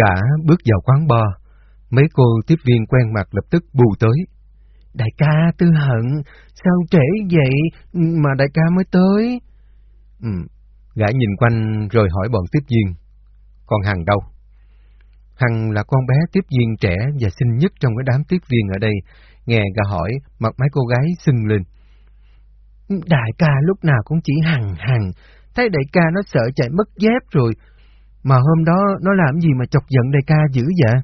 Gã bước vào quán bar, mấy cô tiếp viên quen mặt lập tức bù tới. Đại ca tư hận, sao trễ vậy mà đại ca mới tới? Ừ, gã nhìn quanh rồi hỏi bọn tiếp viên. Còn Hằng đâu? Hằng là con bé tiếp viên trẻ và xinh nhất trong cái đám tiếp viên ở đây. Nghe gã hỏi, mặt mấy cô gái sưng lên. Đại ca lúc nào cũng chỉ Hằng Hằng, thấy đại ca nó sợ chạy mất dép rồi. Mà hôm đó nó làm gì mà chọc giận đại ca dữ vậy?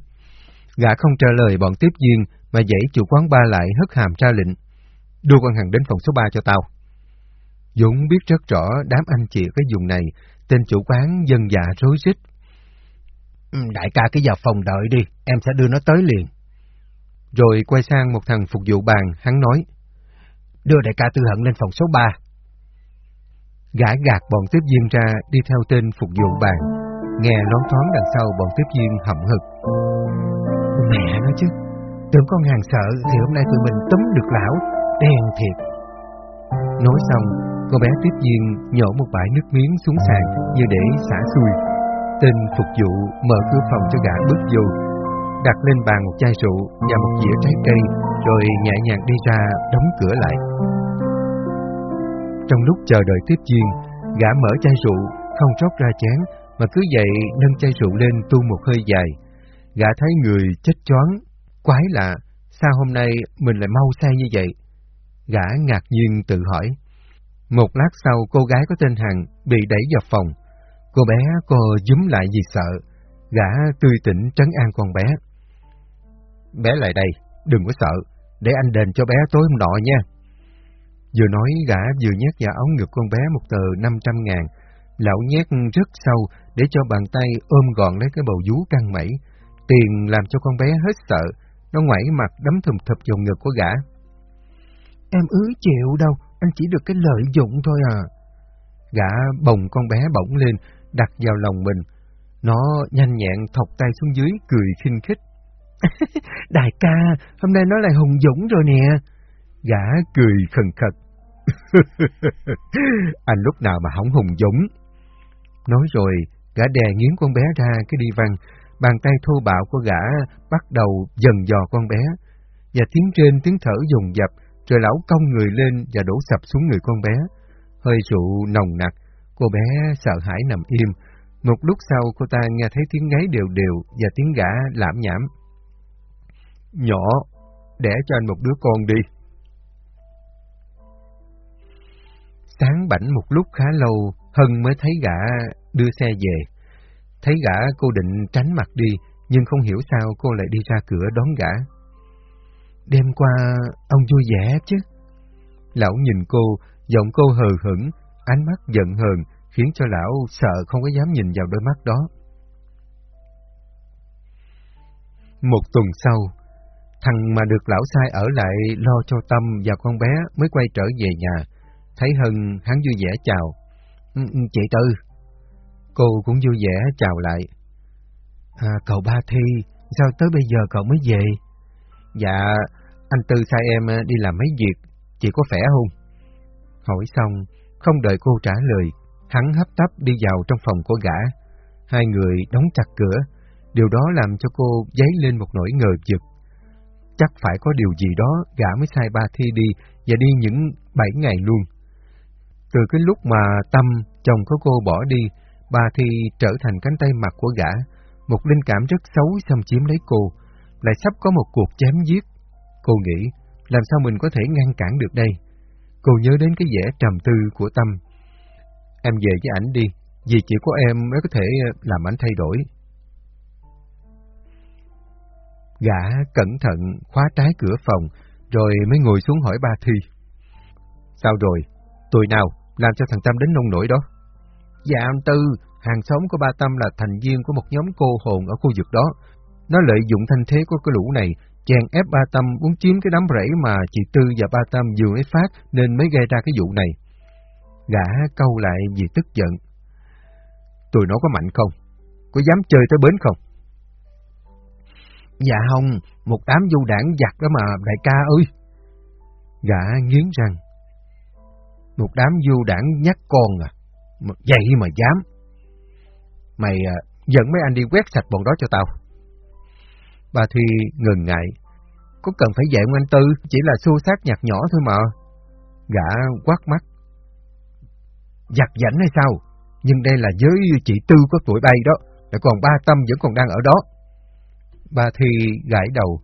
Gã không trả lời bọn tiếp viên mà dãy chủ quán ba lại hất hàm ra lệnh. Đưa con Hằng đến phòng số 3 cho tao. Dũng biết rất rõ đám anh chị ở cái vùng này, tên chủ quán dân dạ rối rít. Ừ, đại ca cứ vào phòng đợi đi, em sẽ đưa nó tới liền. Rồi quay sang một thằng phục vụ bàn, hắn nói. Đưa đại ca tư hận lên phòng số 3. Gã gạt bọn tiếp viên ra đi theo tên phục vụ bàn, nghe lón thoáng đằng sau bọn tiếp viên hậm hực. Mẹ nó chứ, tưởng con hàng sợ thì hôm nay tụi mình túm được lão, đen thiệt. Nói xong, cô bé tiếp viên nhổ một bãi nước miếng xuống sàn như để xả xuôi. Tên phục vụ mở cửa phòng cho gã bước vô, đặt lên bàn một chai rượu và một dĩa trái cây, rồi nhẹ nhàng đi ra đóng cửa lại. Trong lúc chờ đợi tiếp viên, gã mở chai rượu, không rót ra chén, mà cứ vậy nâng chai rượu lên tu một hơi dài. Gã thấy người chết choáng, quái lạ, sao hôm nay mình lại mau say như vậy? Gã ngạc nhiên tự hỏi. Một lát sau cô gái có tên Hằng bị đẩy vào phòng. Cô bé cô dúm lại vì sợ. Gã tươi tỉnh trấn an con bé. Bé lại đây, đừng có sợ, để anh đền cho bé tối hôm nọ nha. Vừa nói gã vừa nhét vào áo ngực con bé một tờ 500 ngàn. Lão nhét rất sâu để cho bàn tay ôm gọn lấy cái bầu vú căng mẩy. Tiền làm cho con bé hết sợ, nó ngoảy mặt đấm thùm thụp vào ngực của gã. Em ứ chịu đâu, anh chỉ được cái lợi dụng thôi à. Gã bồng con bé bỗng lên, đặt vào lòng mình. Nó nhanh nhẹn thọc tay xuống dưới, cười khinh khích. Đại ca, hôm nay nó lại hùng dũng rồi nè. Gã cười khần khật. anh lúc nào mà không hùng dũng. Nói rồi, gã đè nghiến con bé ra cái đi văn, bàn tay thô bạo của gã bắt đầu dần dò con bé, và tiếng trên tiếng thở dùng dập, rồi lão cong người lên và đổ sập xuống người con bé. Hơi rượu nồng nặc, cô bé sợ hãi nằm im. Một lúc sau cô ta nghe thấy tiếng ngáy đều đều và tiếng gã lãm nhảm. Nhỏ, đẻ cho anh một đứa con đi. Sáng bảnh một lúc khá lâu, Hân mới thấy gã đưa xe về. Thấy gã cô định tránh mặt đi, nhưng không hiểu sao cô lại đi ra cửa đón gã. Đêm qua, ông vui vẻ chứ? Lão nhìn cô, giọng cô hờ hững, ánh mắt giận hờn, khiến cho lão sợ không có dám nhìn vào đôi mắt đó. Một tuần sau, thằng mà được lão sai ở lại lo cho Tâm và con bé mới quay trở về nhà. Thấy Hân, hắn vui vẻ chào. Ừ, ừ, chị Tư. Cô cũng vui vẻ chào lại. À, cậu Ba Thi, sao tới bây giờ cậu mới về? Dạ, anh Tư sai em ờ, đi làm mấy việc, chị có khỏe không? Hỏi xong, không đợi cô trả lời, hắn hấp tấp đi vào trong phòng của gã. Hai người đóng chặt cửa, điều đó làm cho cô dấy lên một nỗi ngờ vực. Chắc phải có điều gì đó gã mới sai ba thi đi và đi những bảy ngày luôn. Từ cái lúc mà Tâm, chồng của cô bỏ đi, bà Thi trở thành cánh tay mặt của gã, một linh cảm rất xấu xâm chiếm lấy cô, lại sắp có một cuộc chém giết. Cô nghĩ, làm sao mình có thể ngăn cản được đây? Cô nhớ đến cái vẻ trầm tư của Tâm. Em về với ảnh đi, vì chỉ có em mới có thể ờ, làm ảnh thay đổi. Gã cẩn thận khóa trái cửa phòng, rồi mới ngồi xuống hỏi ba Thi. Sao rồi? Tuổi nào làm cho thằng Tâm đến nông nổi đó? Dạ anh Tư, hàng xóm của ba Tâm là thành viên của một nhóm cô hồn ở khu vực đó. Nó lợi dụng thanh thế của cái lũ này, chèn ép ba Tâm muốn chiếm cái đám rẫy mà chị Tư và ba Tâm vừa mới phát nên mới gây ra cái vụ này. Gã câu lại vì tức giận. Tụi nó có mạnh không? Có dám chơi tới bến không? Dạ không, một đám du đảng giặc đó mà đại ca ơi. Gã nghiến răng. Một đám du đảng nhắc con à, vậy mà dám. Mày à, dẫn mấy anh đi quét sạch bọn đó cho tao. Bà Thi ngừng ngại. Có cần phải dạy anh Tư, chỉ là xô sát nhặt nhỏ thôi mà. Gã quát mắt. Giặt rảnh hay sao? Nhưng đây là giới chị Tư có tuổi bay đó, lại còn ba tâm vẫn còn đang ở đó. Bà Thi gãi đầu,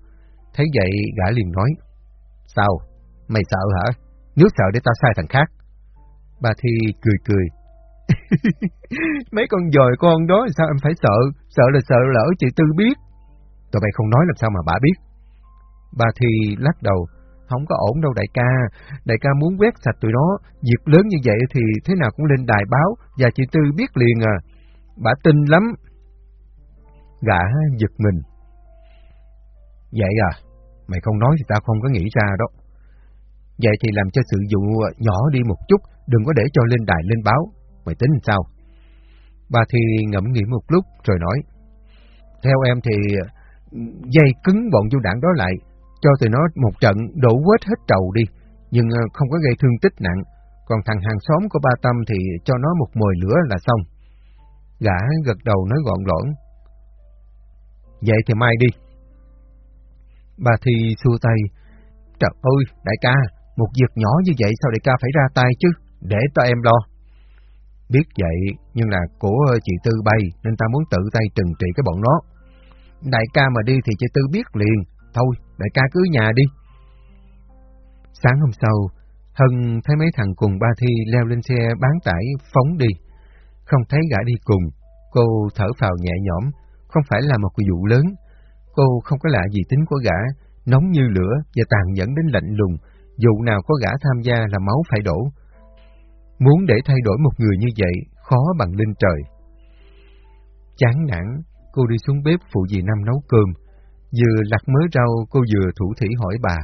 thấy vậy gã liền nói. Sao? Mày sợ hả? Nếu sợ để tao sai thằng khác. Bà Thi cười cười. Mấy con dòi con đó, sao em phải sợ? Sợ là sợ lỡ chị Tư biết. Tụi bay không nói làm sao mà bà biết. Bà Thi lắc đầu. Không có ổn đâu đại ca. Đại ca muốn quét sạch tụi nó. Việc lớn như vậy thì thế nào cũng lên đài báo. Và chị Tư biết liền à. Bà tin lắm. Gã giật mình. Vậy à? Mày không nói thì tao không có nghĩ ra đó. Vậy thì làm cho sự vụ nhỏ đi một chút, đừng có để cho lên đài lên báo. Mày tính sao? Bà thì ngẫm nghĩ một lúc rồi nói. Theo em thì ừ, dây cứng bọn du đảng đó lại, cho tụi nó một trận đổ quết hết trầu đi, nhưng ờ, không có gây thương tích nặng. Còn thằng hàng xóm của ba Tâm thì cho nó một mồi lửa là xong. Gã gật đầu nói gọn lõn. Vậy thì mai đi. Bà thì xua tay. Trời ơi, đại ca, một việc nhỏ như vậy sao đại ca phải ra tay chứ, để cho em lo. Biết vậy, nhưng là của chị Tư bay, nên ta muốn tự tay trừng trị cái bọn nó. Đại ca mà đi thì chị Tư biết liền, thôi, đại ca cứ nhà đi. Sáng hôm sau, Hân thấy mấy thằng cùng ba thi leo lên xe bán tải phóng đi. Không thấy gã đi cùng, cô thở phào nhẹ nhõm, không phải là một vụ lớn. Cô không có lạ gì tính của gã, nóng như lửa và tàn nhẫn đến lạnh lùng, dù nào có gã tham gia là máu phải đổ. Muốn để thay đổi một người như vậy, khó bằng linh trời. Chán nản, cô đi xuống bếp phụ dì Năm nấu cơm. Vừa lặt mớ rau, cô vừa thủ thủy hỏi bà.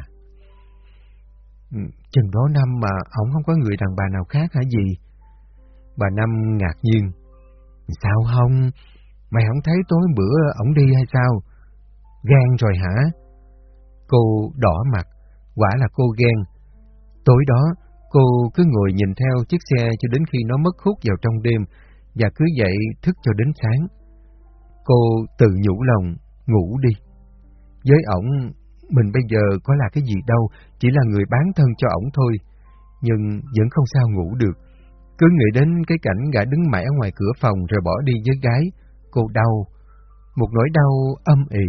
Ừ, chừng đó năm mà ổng không có người đàn bà nào khác hả gì? Bà Năm ngạc nhiên. Sao không? Mày không thấy tối bữa ổng đi hay sao? Gan rồi hả? Cô đỏ mặt, quả là cô ghen. Tối đó, cô cứ ngồi nhìn theo chiếc xe cho đến khi nó mất hút vào trong đêm, và cứ dậy thức cho đến sáng. Cô tự nhủ lòng, ngủ đi. Với ổng, mình bây giờ có là cái gì đâu, chỉ là người bán thân cho ổng thôi. Nhưng vẫn không sao ngủ được. Cứ nghĩ đến cái cảnh gã đứng mãi ở ngoài cửa phòng rồi bỏ đi với gái, cô đau. Một nỗi đau âm ỉ.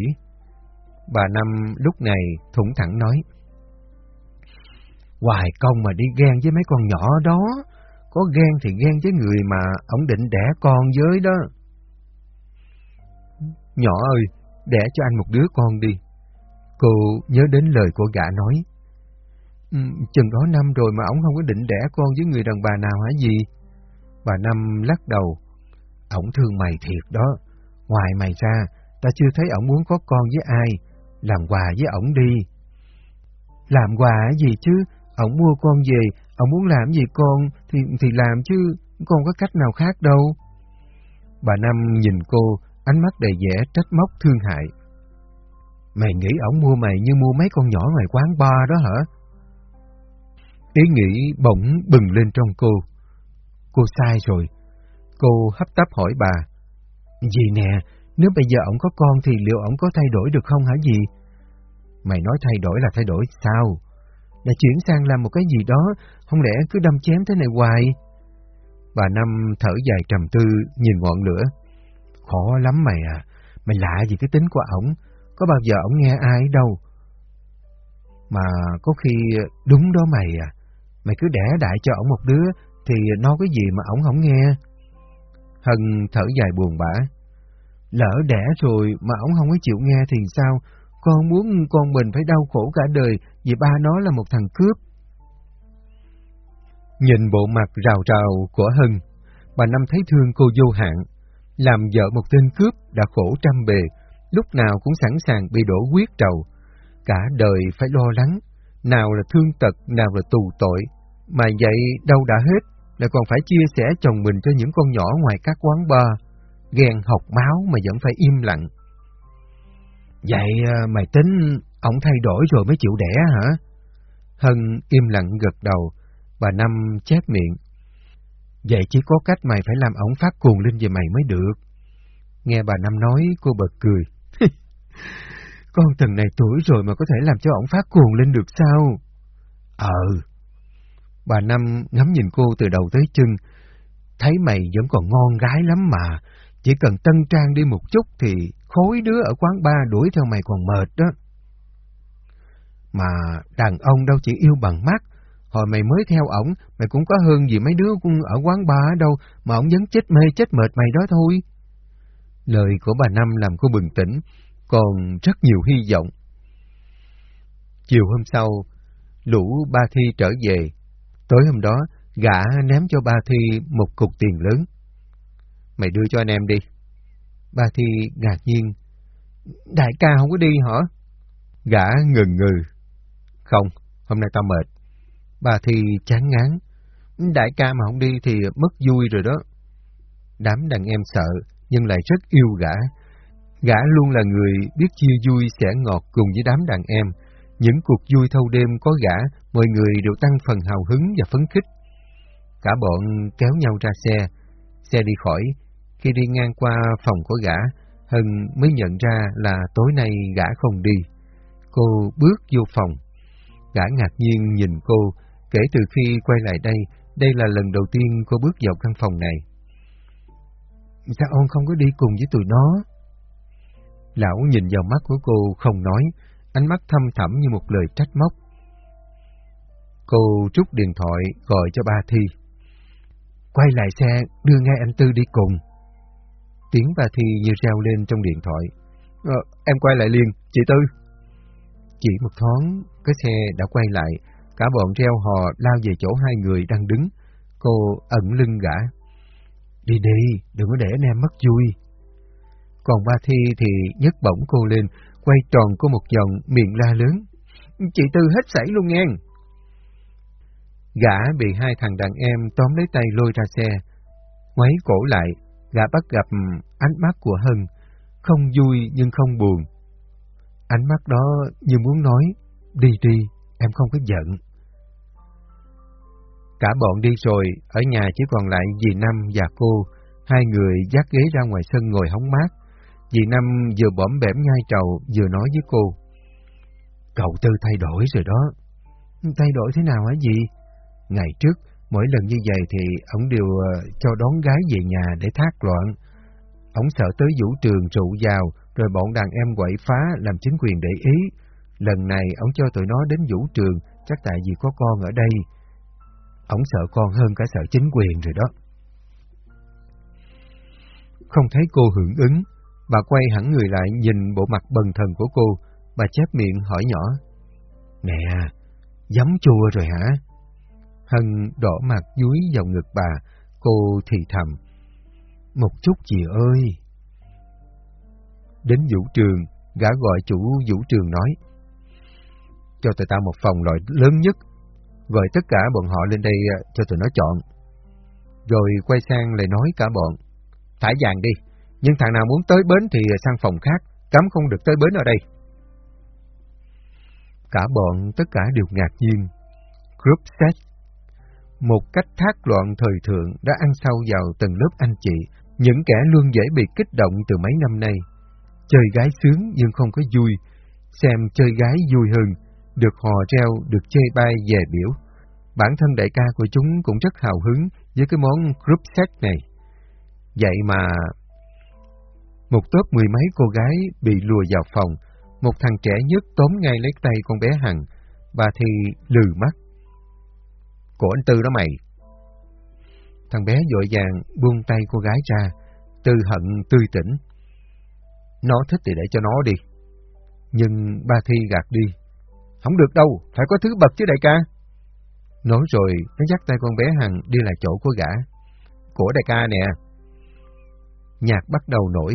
Bà Năm lúc này thủng thẳng nói. Hoài công mà đi ghen với mấy con nhỏ đó, có ghen thì ghen với người mà ông định đẻ con với đó. Nhỏ ơi, đẻ cho anh một đứa con đi. Cô nhớ đến lời của gã nói. Ừ, chừng đó năm rồi mà ông không có định đẻ con với người đàn bà nào hả gì? Bà Năm lắc đầu. Ổng thương mày thiệt đó. Ngoài mày ra, ta chưa thấy ổng muốn có con với ai. Làm quà với ổng đi. Làm quà gì chứ? Ông mua con về, ông muốn làm gì con thì thì làm chứ, con có cách nào khác đâu. Bà Năm nhìn cô, ánh mắt đầy vẻ trách móc thương hại. Mày nghĩ ổng mua mày như mua mấy con nhỏ ngoài quán bar đó hả? Ý nghĩ bỗng bừng lên trong cô. Cô sai rồi. Cô hấp tấp hỏi bà. Dì nè, nếu bây giờ ổng có con thì liệu ổng có thay đổi được không hả gì? Mày nói thay đổi là thay đổi sao? Đã chuyển sang làm một cái gì đó, không lẽ cứ đâm chém thế này hoài? Bà Năm thở dài trầm tư, nhìn ngọn lửa. Khó lắm mày à, mày lạ gì cái tính của ổng, có bao giờ ổng nghe ai đâu. Mà có khi đúng đó mày à, mày cứ đẻ đại cho ổng một đứa, thì nói cái gì mà ổng không nghe. Hân thở dài buồn bã. Lỡ đẻ rồi mà ổng không có chịu nghe thì sao? Con muốn con mình phải đau khổ cả đời vì ba nó là một thằng cướp. Nhìn bộ mặt rào rào của Hân, bà Năm thấy thương cô vô hạn. Làm vợ một tên cướp đã khổ trăm bề, lúc nào cũng sẵn sàng bị đổ quyết trầu. Cả đời phải lo lắng, nào là thương tật, nào là tù tội. Mà vậy đâu đã hết, lại còn phải chia sẻ chồng mình cho những con nhỏ ngoài các quán bar. Ghen học máu mà vẫn phải im lặng. Vậy à, mày tính ông thay đổi rồi mới chịu đẻ hả? Hân im lặng gật đầu, bà Năm chép miệng. Vậy chỉ có cách mày phải làm ổng phát cuồng lên về mày mới được. Nghe bà Năm nói, cô bật cười. Con từng này tuổi rồi mà có thể làm cho ổng phát cuồng lên được sao? Ờ. Bà Năm ngắm nhìn cô từ đầu tới chân, thấy mày vẫn còn ngon gái lắm mà, chỉ cần tân trang đi một chút thì khối đứa ở quán ba đuổi theo mày còn mệt đó. Mà đàn ông đâu chỉ yêu bằng mắt, hồi mày mới theo ổng, mày cũng có hơn gì mấy đứa cũng ở quán ba đâu, mà ổng vẫn chết mê chết mệt mày đó thôi. Lời của bà Năm làm cô bừng tỉnh, còn rất nhiều hy vọng. Chiều hôm sau, lũ ba thi trở về. Tối hôm đó, gã ném cho ba thi một cục tiền lớn. Mày đưa cho anh em đi. Ba thi ngạc nhiên. Đại ca không có đi hả? Gã ngừng ngừ. Không, hôm nay tao mệt. bà thì chán ngán. Đại ca mà không đi thì mất vui rồi đó. Đám đàn em sợ, nhưng lại rất yêu gã. Gã luôn là người biết chia vui sẻ ngọt cùng với đám đàn em. Những cuộc vui thâu đêm có gã, mọi người đều tăng phần hào hứng và phấn khích. Cả bọn kéo nhau ra xe. Xe đi khỏi. Khi đi ngang qua phòng của gã, Hân mới nhận ra là tối nay gã không đi. Cô bước vô phòng. Gã ngạc nhiên nhìn cô, kể từ khi quay lại đây, đây là lần đầu tiên cô bước vào căn phòng này. Sao ông không có đi cùng với tụi nó? Lão nhìn vào mắt của cô không nói, ánh mắt thâm thẳm như một lời trách móc. Cô rút điện thoại gọi cho ba Thi. Quay lại xe, đưa ngay anh Tư đi cùng. Tiếng ba Thi như reo lên trong điện thoại. Ờ, em quay lại liền, chị Tư. Chỉ một thoáng, cái xe đã quay lại, cả bọn reo hò lao về chỗ hai người đang đứng. Cô ẩn lưng gã. Đi đi, đừng có để anh em mất vui. Còn ba Thi thì nhấc bổng cô lên, quay tròn cô một vòng, miệng la lớn. Chị Tư hết sảy luôn nghe. Gã bị hai thằng đàn em tóm lấy tay lôi ra xe. Ngoáy cổ lại, gã bắt gặp ánh mắt của Hân. Không vui nhưng không buồn. Ánh mắt đó như muốn nói, đi đi, em không có giận. Cả bọn đi rồi, ở nhà chỉ còn lại dì Năm và cô, hai người dắt ghế ra ngoài sân ngồi hóng mát. Dì Năm vừa bõm bẻm nhai trầu, vừa nói với cô. Cậu Tư thay đổi rồi đó. Thay đổi thế nào hả dì? Ngày trước, mỗi lần như vậy thì ông đều ờ, cho đón gái về nhà để thác loạn. Ông sợ tới vũ trường trụ vào, rồi bọn đàn em quậy phá làm chính quyền để ý. Lần này ông cho tụi nó đến vũ trường, chắc tại vì có con ở đây. Ông sợ con hơn cả sợ chính quyền rồi đó. Không thấy cô hưởng ứng, bà quay hẳn người lại nhìn bộ mặt bần thần của cô, bà chép miệng hỏi nhỏ. Nè, giấm chua rồi hả? Hân đỏ mặt dúi vào ngực bà, cô thì thầm. Một chút chị ơi! Đến vũ trường, gã gọi chủ vũ trường nói. Cho tụi tao một phòng loại lớn nhất, gọi tất cả bọn họ lên đây ờ, cho tụi nó chọn. Rồi quay sang lại nói cả bọn. Thả vàng đi, nhưng thằng nào muốn tới bến thì sang phòng khác, cấm không được tới bến ở đây. Cả bọn tất cả đều ngạc nhiên. Group set một cách thác loạn thời thượng đã ăn sâu vào từng lớp anh chị, những kẻ luôn dễ bị kích động từ mấy năm nay. Chơi gái sướng nhưng không có vui, xem chơi gái vui hơn, được hò reo, được chơi bay về biểu. Bản thân đại ca của chúng cũng rất hào hứng với cái món group set này. Vậy mà... Một tốp mười mấy cô gái bị lùa vào phòng, một thằng trẻ nhất tóm ngay lấy tay con bé Hằng, bà thì lừ mắt của anh Tư đó mày. Thằng bé dội vàng buông tay cô gái ra, Tư hận tươi tỉnh. Nó thích thì để cho nó đi. Nhưng ba Thi gạt đi. Không được đâu, phải có thứ bậc chứ đại ca. Nói rồi, nó dắt tay con bé Hằng đi lại chỗ của gã. Của đại ca nè. Nhạc bắt đầu nổi,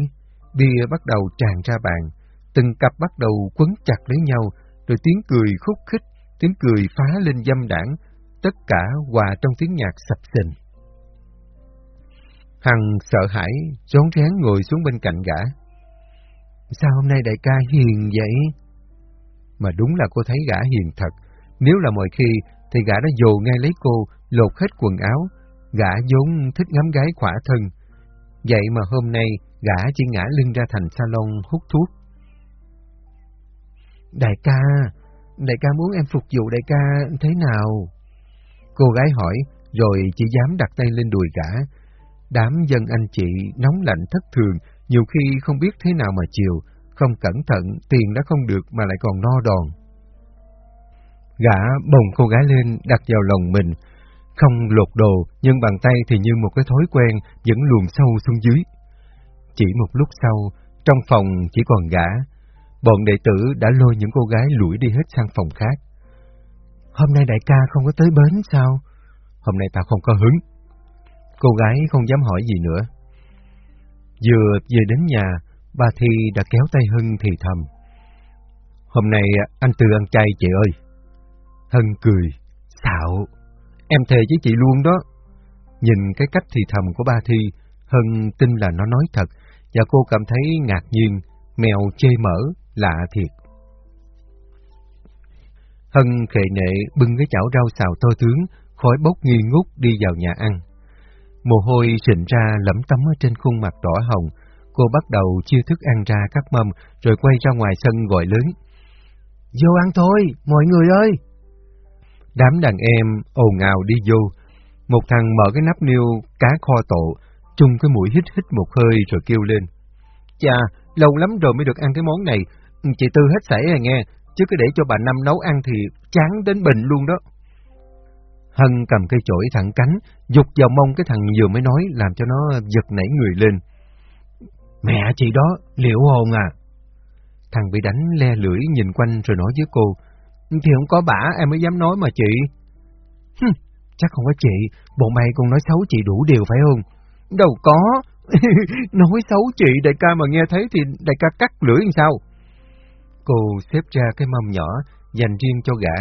bia bắt đầu tràn ra bàn, từng cặp bắt đầu quấn chặt lấy nhau, rồi tiếng cười khúc khích, tiếng cười phá lên dâm đảng, tất cả hòa trong tiếng nhạc sập sình. Hằng sợ hãi, rón rén ngồi xuống bên cạnh gã. Sao hôm nay đại ca hiền vậy? Mà đúng là cô thấy gã hiền thật. Nếu là mọi khi, thì gã đã dồ ngay lấy cô, lột hết quần áo. Gã vốn thích ngắm gái khỏa thân. Vậy mà hôm nay gã chỉ ngã lưng ra thành salon hút thuốc. Đại ca, đại ca muốn em phục vụ đại ca thế nào? Cô gái hỏi, rồi chỉ dám đặt tay lên đùi gã. Đám dân anh chị nóng lạnh thất thường, nhiều khi không biết thế nào mà chiều, không cẩn thận, tiền đã không được mà lại còn no đòn. Gã bồng cô gái lên, đặt vào lòng mình, không lột đồ, nhưng bàn tay thì như một cái thói quen, vẫn luồn sâu xuống dưới. Chỉ một lúc sau, trong phòng chỉ còn gã, bọn đệ tử đã lôi những cô gái lủi đi hết sang phòng khác. Hôm nay đại ca không có tới bến sao? Hôm nay tao không có hứng. Cô gái không dám hỏi gì nữa. Vừa về đến nhà, bà Thi đã kéo tay Hưng thì thầm. Hôm nay anh Tư ăn chay chị ơi. Hân cười, xạo, em thề với chị luôn đó. Nhìn cái cách thì thầm của ba Thi, Hân tin là nó nói thật, và cô cảm thấy ngạc nhiên, mèo chê mỡ, lạ thiệt. Hân khệ nệ bưng cái chảo rau xào to tướng, khói bốc nghi ngút đi vào nhà ăn. Mồ hôi rịn ra lẫm tấm ở trên khuôn mặt đỏ hồng, cô bắt đầu chia thức ăn ra các mâm, rồi quay ra ngoài sân gọi lớn. Vô ăn thôi, mọi người ơi! Đám đàn em ồn ào đi vô. Một thằng mở cái nắp niêu cá kho tộ chung cái mũi hít hít một hơi rồi kêu lên. Chà, lâu lắm rồi mới được ăn cái món này. Chị Tư hết sảy rồi nghe, chứ cứ để cho bà Năm nấu ăn thì chán đến bình luôn đó. Hân cầm cây chổi thẳng cánh, dục vào mông cái thằng vừa mới nói làm cho nó giật nảy người lên. Mẹ chị đó, liệu hồn à? Thằng bị đánh le lưỡi nhìn quanh rồi nói với cô, thì không có bả em mới dám nói mà chị. Hừm, chắc không có chị, bộ mày còn nói xấu chị đủ điều phải không? Đâu có, nói xấu chị đại ca mà nghe thấy thì đại ca cắt lưỡi làm sao? Cô xếp ra cái mâm nhỏ, dành riêng cho gã,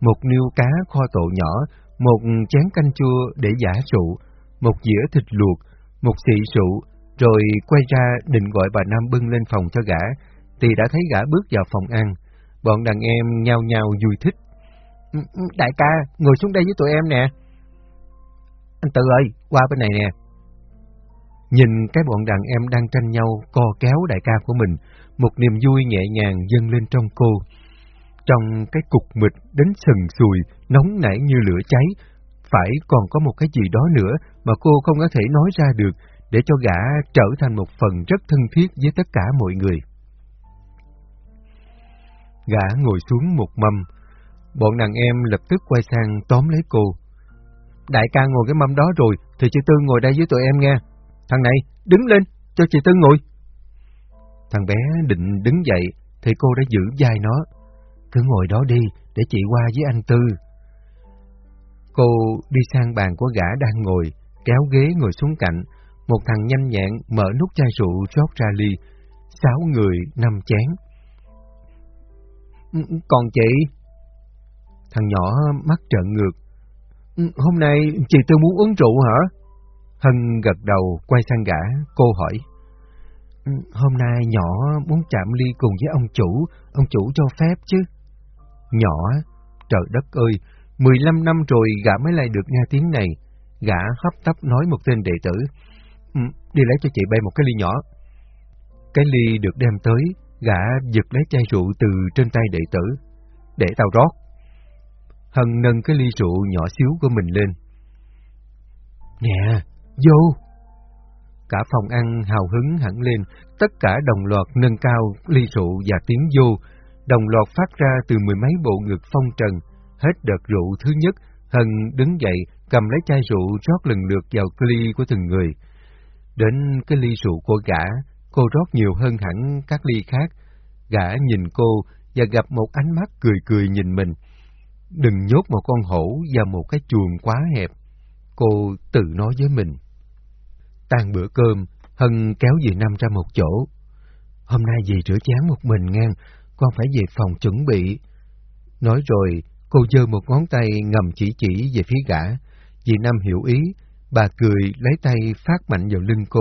một niêu cá kho tộ nhỏ, một chén canh chua để giả rượu, một dĩa thịt luộc, một xị rượu, rồi quay ra định gọi bà Nam bưng lên phòng cho gã, thì đã thấy gã bước vào phòng ăn. Bọn đàn em nhao nhao vui thích. Ừ, ừ, đại ca, ngồi xuống đây với tụi em nè. Anh Tự ơi, qua bên này nè. Nhìn cái bọn đàn em đang tranh nhau co kéo đại ca của mình, một niềm vui nhẹ nhàng dâng lên trong cô. Trong cái cục mịch đến sừng sùi, nóng nảy như lửa cháy, phải còn có một cái gì đó nữa mà cô không có thể nói ra được để cho gã trở thành một phần rất thân thiết với tất cả mọi người. Gã ngồi xuống một mâm. Bọn đàn em lập tức quay sang tóm lấy cô. Đại ca ngồi cái mâm đó rồi, thì chị Tư ngồi đây với tụi em nghe. Thằng này, đứng lên, cho chị Tư ngồi. Thằng bé định đứng dậy, thì cô đã giữ vai nó. Cứ ngồi đó đi, để chị qua với anh Tư. Cô đi sang bàn của gã đang ngồi, kéo ghế ngồi xuống cạnh. Một thằng nhanh nhẹn mở nút chai rượu rót ra ly. Sáu người, năm chén. Ừ, ừ, còn chị? Thằng nhỏ mắt trợn ngược. Ừ, hôm nay chị tôi muốn uống rượu hả? Hân gật đầu quay sang gã, cô hỏi. Hôm nay nhỏ muốn chạm ly cùng với ông chủ, ông chủ cho phép chứ. Nhỏ, trời đất ơi, 15 năm rồi gã mới lại được nghe tiếng này. Gã hấp tấp nói một tên đệ tử. Ừ, đi lấy cho chị bay một cái ly nhỏ. Cái ly được đem tới, Gã giật lấy chai rượu từ trên tay đệ tử. Để tao rót. Hân nâng cái ly rượu nhỏ xíu của mình lên. Nè, vô! Cả phòng ăn hào hứng hẳn lên, tất cả đồng loạt nâng cao ly rượu và tiếng vô, đồng loạt phát ra từ mười mấy bộ ngực phong trần. Hết đợt rượu thứ nhất, Hân đứng dậy, cầm lấy chai rượu rót lần lượt vào ly của từng người. Đến cái ly rượu của gã, Cô rót nhiều hơn hẳn các ly khác. Gã nhìn cô và gặp một ánh mắt cười cười nhìn mình. Đừng nhốt một con hổ vào một cái chuồng quá hẹp. Cô tự nói với mình. Tan bữa cơm, Hân kéo dì Năm ra một chỗ. Hôm nay dì rửa chén một mình ngang, con phải về phòng chuẩn bị. Nói rồi, cô giơ một ngón tay ngầm chỉ chỉ về phía gã. Dì Năm hiểu ý, bà cười lấy tay phát mạnh vào lưng cô.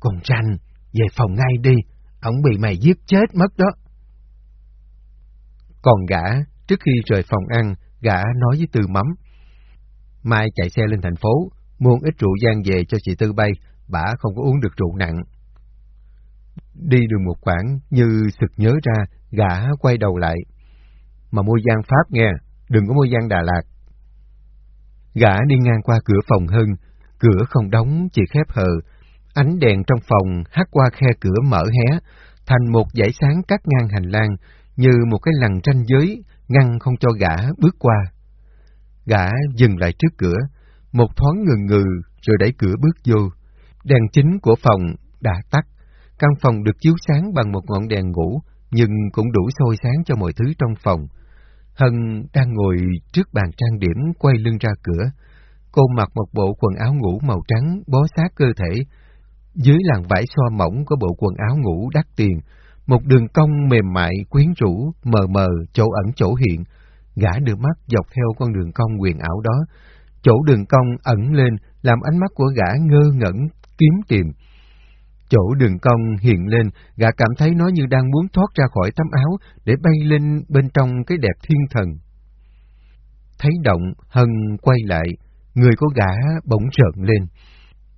Còn tranh, về phòng ngay đi, ông bị mày giết chết mất đó. Còn gã, trước khi rời phòng ăn, gã nói với Tư Mắm. Mai chạy xe lên thành phố, mua ít rượu gian về cho chị Tư bay, bả không có uống được rượu nặng. Đi được một quãng, như sực nhớ ra, gã quay đầu lại. Mà mua gian Pháp nghe, đừng có mua gian Đà Lạt. Gã đi ngang qua cửa phòng hơn, cửa không đóng, chỉ khép hờ. Ánh đèn trong phòng hắt qua khe cửa mở hé, thành một dải sáng cắt ngang hành lang, như một cái lằn tranh giới, ngăn không cho gã bước qua. Gã dừng lại trước cửa, một thoáng ngừng ngừ rồi đẩy cửa bước vô. Đèn chính của phòng đã tắt, căn phòng được chiếu sáng bằng một ngọn đèn ngủ, nhưng cũng đủ soi sáng cho mọi thứ trong phòng. Hân đang ngồi trước bàn trang điểm quay lưng ra cửa. Cô mặc một bộ quần áo ngủ màu trắng bó sát cơ thể. Dưới làn vải xoa mỏng của bộ quần áo ngủ đắt tiền, một đường cong mềm mại quyến rũ, mờ mờ, chỗ ẩn chỗ hiện. Gã đưa mắt dọc theo con đường cong quyền ảo đó. Chỗ đường cong ẩn lên làm ánh mắt của gã ngơ ngẩn, kiếm tìm. Chỗ đường cong hiện lên, gã cảm thấy nó như đang muốn thoát ra khỏi tấm áo để bay lên bên trong cái đẹp thiên thần. Thấy động, Hân quay lại, người của gã bỗng rợn lên.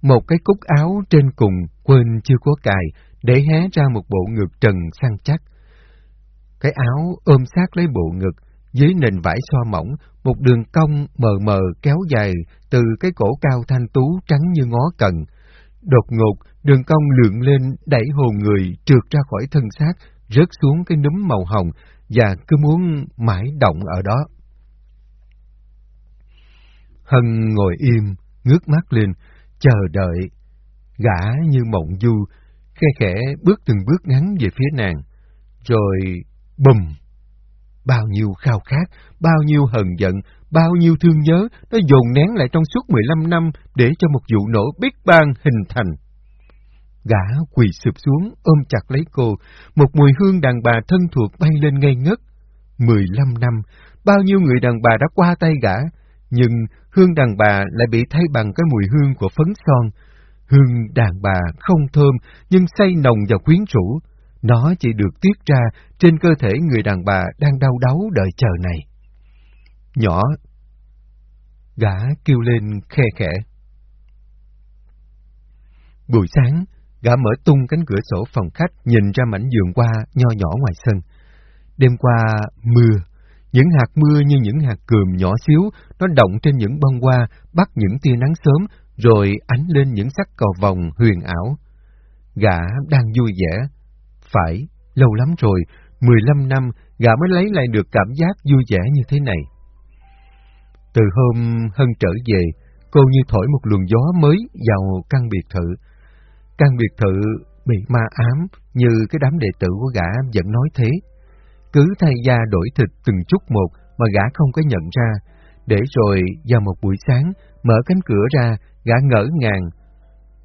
Một cái cúc áo trên cùng quên chưa có cài, để hé ra một bộ ngực trần săn chắc. Cái áo ôm sát lấy bộ ngực, dưới nền vải xoa mỏng, một đường cong mờ mờ kéo dài từ cái cổ cao thanh tú trắng như ngó cần. Đột ngột, đường cong lượn lên đẩy hồn người trượt ra khỏi thân xác, rớt xuống cái núm màu hồng và cứ muốn mãi động ở đó. Hân ngồi im, ngước mắt lên, chờ đợi. Gã như mộng du, khe khẽ bước từng bước ngắn về phía nàng. Rồi bùm! Bao nhiêu khao khát, bao nhiêu hờn giận, bao nhiêu thương nhớ, nó dồn nén lại trong suốt 15 năm để cho một vụ nổ biết bang hình thành. Gã quỳ sụp xuống, ôm chặt lấy cô, một mùi hương đàn bà thân thuộc bay lên ngây ngất. 15 năm, bao nhiêu người đàn bà đã qua tay gã, nhưng hương đàn bà lại bị thay bằng cái mùi hương của phấn son. Hương đàn bà không thơm, nhưng say nồng và quyến rũ. Nó chỉ được tiết ra trên cơ thể người đàn bà đang đau đáu đợi chờ này. Nhỏ, gã kêu lên khe khẽ. Buổi sáng, gã mở tung cánh cửa sổ phòng khách nhìn ra mảnh giường qua nho nhỏ ngoài sân. Đêm qua, mưa. Những hạt mưa như những hạt cườm nhỏ xíu, nó động trên những bông hoa, bắt những tia nắng sớm, rồi ánh lên những sắc cầu vòng huyền ảo. Gã đang vui vẻ. Phải, lâu lắm rồi, 15 năm, gã mới lấy lại được cảm giác vui vẻ như thế này. Từ hôm Hân trở về, cô như thổi một luồng gió mới vào căn biệt thự. Căn biệt thự bị ma ám như cái đám đệ tử của gã vẫn nói thế. Cứ thay da đổi thịt từng chút một mà gã không có nhận ra, để rồi vào một buổi sáng mở cánh cửa ra, gã ngỡ ngàng,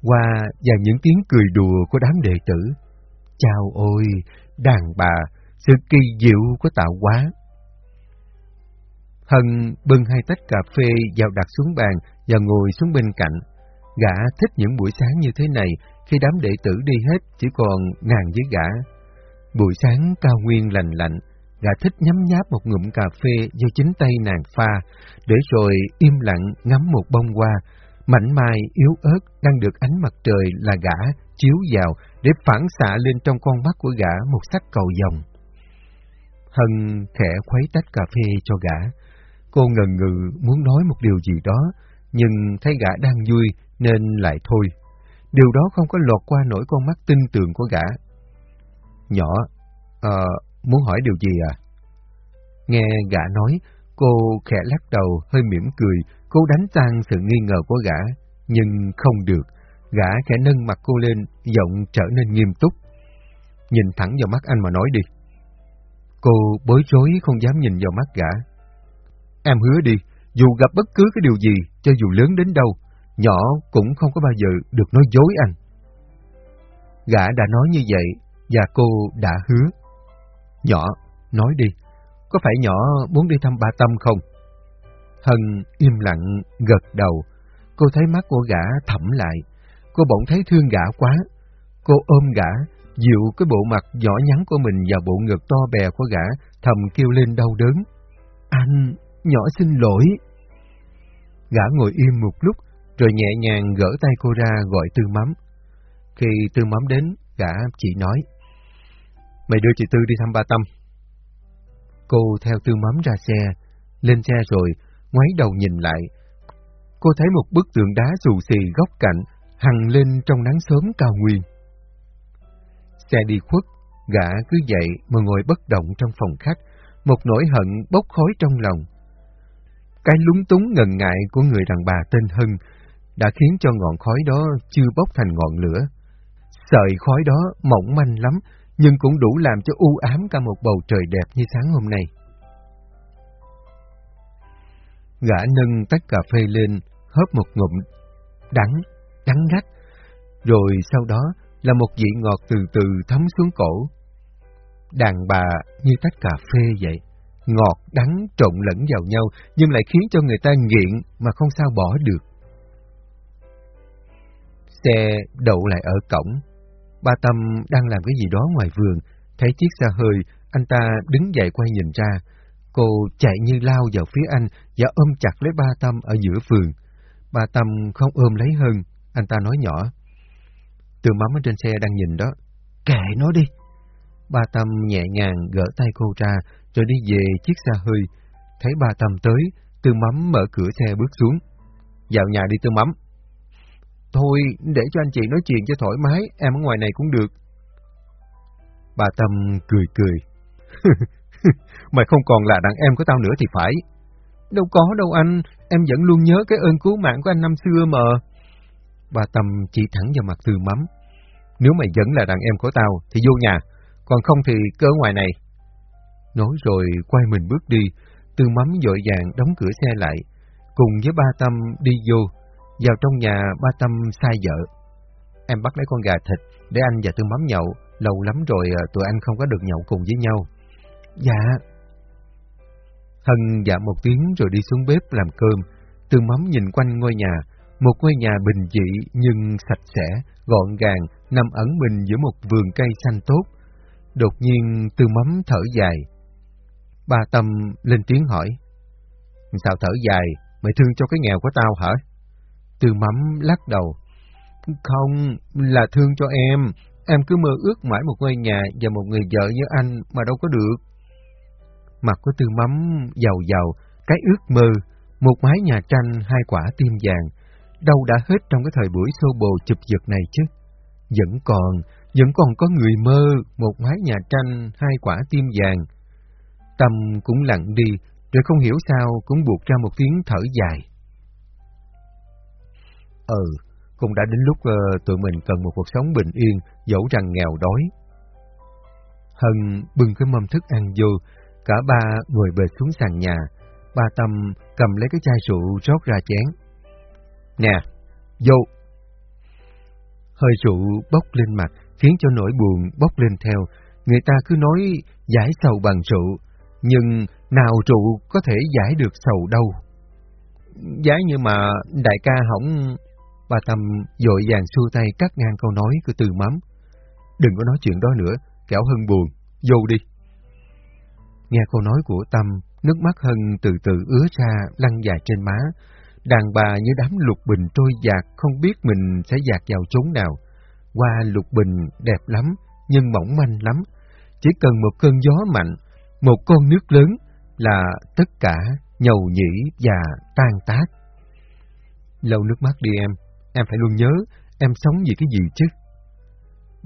qua và những tiếng cười đùa của đám đệ tử. Chào ôi, đàn bà, sự kỳ diệu của tạo hóa. Hân bưng hai tách cà phê vào đặt xuống bàn và ngồi xuống bên cạnh. Gã thích những buổi sáng như thế này khi đám đệ tử đi hết chỉ còn nàng với gã. Buổi sáng cao nguyên lành lạnh, gã thích nhấm nháp một ngụm cà phê do chính tay nàng pha, để rồi im lặng ngắm một bông hoa, mảnh mai yếu ớt đang được ánh mặt trời là gã chiếu vào để phản xạ lên trong con mắt của gã một sắc cầu vồng. Hân khẽ khuấy tách cà phê cho gã. Cô ngần ngừ muốn nói một điều gì đó, nhưng thấy gã đang vui nên lại thôi. Điều đó không có lọt qua nổi con mắt tin tưởng của gã. Nhỏ, à, muốn hỏi điều gì à? Nghe gã nói, cô khẽ lắc đầu, hơi mỉm cười, cố đánh tan sự nghi ngờ của gã, nhưng không được. Gã khẽ nâng mặt cô lên, giọng trở nên nghiêm túc. Nhìn thẳng vào mắt anh mà nói đi. Cô bối rối không dám nhìn vào mắt gã. Em hứa đi, dù gặp bất cứ cái điều gì, cho dù lớn đến đâu, nhỏ cũng không có bao giờ được nói dối anh. Gã đã nói như vậy, và cô đã hứa. Nhỏ, nói đi, có phải nhỏ muốn đi thăm ba Tâm không? Hân im lặng, gật đầu. Cô thấy mắt của gã thẩm lại. Cô bỗng thấy thương gã quá. Cô ôm gã, dịu cái bộ mặt nhỏ nhắn của mình vào bộ ngực to bè của gã, thầm kêu lên đau đớn. Anh, nhỏ xin lỗi. Gã ngồi im một lúc, rồi nhẹ nhàng gỡ tay cô ra gọi Tư Mắm. Khi Tư Mắm đến, gã chỉ nói, Mày đưa chị Tư đi thăm ba Tâm. Cô theo Tư Mắm ra xe, lên xe rồi, ngoái đầu nhìn lại. Cô thấy một bức tượng đá xù xì góc cạnh, hằng lên trong nắng sớm cao nguyên. Xe đi khuất, gã cứ dậy mà ngồi bất động trong phòng khách, một nỗi hận bốc khói trong lòng. Cái lúng túng ngần ngại của người đàn bà tên Hưng đã khiến cho ngọn khói đó chưa bốc thành ngọn lửa. Sợi khói đó mỏng manh lắm, nhưng cũng đủ làm cho u ám cả một bầu trời đẹp như sáng hôm nay. Gã nâng tách cà phê lên, hớp một ngụm, đắng, đắng gắt, rồi sau đó là một vị ngọt từ từ thấm xuống cổ. Đàn bà như tách cà phê vậy, ngọt, đắng trộn lẫn vào nhau, nhưng lại khiến cho người ta nghiện mà không sao bỏ được. Xe đậu lại ở cổng. Ba Tâm đang làm cái gì đó ngoài vườn, thấy chiếc xe hơi, anh ta đứng dậy quay nhìn ra. Cô chạy như lao vào phía anh và ôm chặt lấy ba Tâm ở giữa vườn. Ba Tâm không ôm lấy hơn, anh ta nói nhỏ. Từ mắm ở trên xe đang nhìn đó. Kệ nó đi. Ba Tâm nhẹ nhàng gỡ tay cô ra, rồi đi về chiếc xe hơi. Thấy ba Tâm tới, từ Mắm mở cửa xe bước xuống. Vào nhà đi từ Mắm. Thôi, để cho anh chị nói chuyện cho thoải mái, em ở ngoài này cũng được. Bà Tâm cười cười. Mày không còn là đàn em của tao nữa thì phải. Đâu có đâu anh, em vẫn luôn nhớ cái ơn cứu mạng của anh năm xưa mà. Bà Tâm chỉ thẳng vào mặt Tư Mắm. Nếu mày vẫn là đàn em của tao thì vô nhà, còn không thì cỡ ngoài này. Nói rồi quay mình bước đi, Tư Mắm dội vàng đóng cửa xe lại, cùng với ba Tâm đi vô, vào trong nhà ba Tâm sai vợ. Em bắt lấy con gà thịt để anh và Tư Mắm nhậu, lâu lắm rồi à, tụi anh không có được nhậu cùng với nhau. Dạ. Hân dạ một tiếng rồi đi xuống bếp làm cơm, Tư Mắm nhìn quanh ngôi nhà, một ngôi nhà bình dị nhưng sạch sẽ, gọn gàng, nằm ẩn mình giữa một vườn cây xanh tốt. Đột nhiên Tư Mắm thở dài. Ba Tâm lên tiếng hỏi. Sao thở dài, mày thương cho cái nghèo của tao hả? Tư Mắm lắc đầu. Không, là thương cho em. Em cứ mơ ước mãi một ngôi nhà và một người vợ như anh mà đâu có được. Mặt của Tư Mắm giàu giàu, cái ước mơ, một mái nhà tranh hai quả tim vàng, đâu đã hết trong cái thời buổi xô bồ chụp giật này chứ. Vẫn còn, vẫn còn có người mơ một mái nhà tranh hai quả tim vàng. Tâm cũng lặng đi, rồi không hiểu sao cũng buộc ra một tiếng thở dài. Ừ, cũng đã đến lúc uh, tụi mình cần một cuộc sống bình yên, dẫu rằng nghèo đói. Hân bưng cái mâm thức ăn vô, cả ba ngồi bệt xuống sàn nhà. Ba Tâm cầm lấy cái chai rượu rót ra chén. Nè, vô! Hơi rượu bốc lên mặt, khiến cho nỗi buồn bốc lên theo. Người ta cứ nói giải sầu bằng rượu, nhưng nào rượu có thể giải được sầu đâu. Giá như mà đại ca hỏng Bà Tâm dội vàng xua tay cắt ngang câu nói của từ mắm. Đừng có nói chuyện đó nữa, kẻo Hân buồn, vô đi. Nghe câu nói của Tâm, nước mắt Hân từ từ ứa ra lăn dài trên má. Đàn bà như đám lục bình trôi dạt, không biết mình sẽ dạt vào chốn nào. Qua lục bình đẹp lắm, nhưng mỏng manh lắm. Chỉ cần một cơn gió mạnh, một con nước lớn là tất cả nhầu nhĩ và tan tác. Lâu nước mắt đi em, Em phải luôn nhớ, em sống vì cái gì chứ?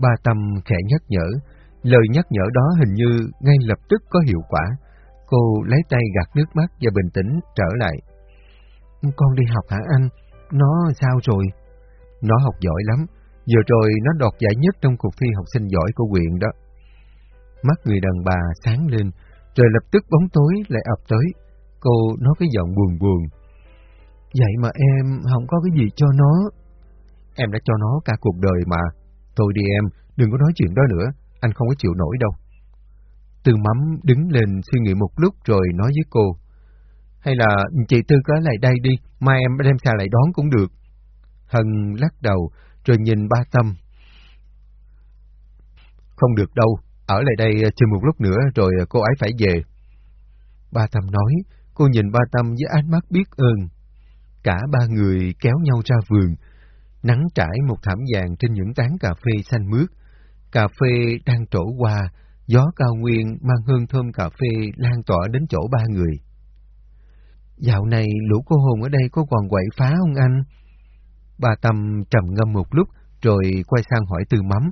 Ba Tâm khẽ nhắc nhở, lời nhắc nhở đó hình như ngay lập tức có hiệu quả. Cô lấy tay gạt nước mắt và bình tĩnh trở lại. Con đi học hả anh? Nó sao rồi? Nó học giỏi lắm, vừa rồi nó đoạt giải nhất trong cuộc thi học sinh giỏi của huyện đó. Mắt người đàn bà sáng lên, rồi lập tức bóng tối lại ập tới. Cô nói cái giọng buồn buồn. Vậy mà em không có cái gì cho nó. Em đã cho nó cả cuộc đời mà. Thôi đi em, đừng có nói chuyện đó nữa, anh không có chịu nổi đâu. Tư mắm đứng lên suy nghĩ một lúc rồi nói với cô. Hay là chị Tư có lại đây đi, mai em đem xa lại đón cũng được. Hân lắc đầu, rồi nhìn ba Tâm. Không được đâu, ở lại đây chơi một lúc nữa rồi cô ấy phải về. Ba Tâm nói, cô nhìn ba Tâm với ánh mắt biết ơn. Cả ba người kéo nhau ra vườn, nắng trải một thảm vàng trên những tán cà phê xanh mướt. Cà phê đang trổ qua, gió cao nguyên mang hương thơm cà phê lan tỏa đến chỗ ba người. Dạo này lũ cô hồn ở đây có còn quậy phá không anh? Bà Tâm trầm ngâm một lúc rồi quay sang hỏi Tư Mắm.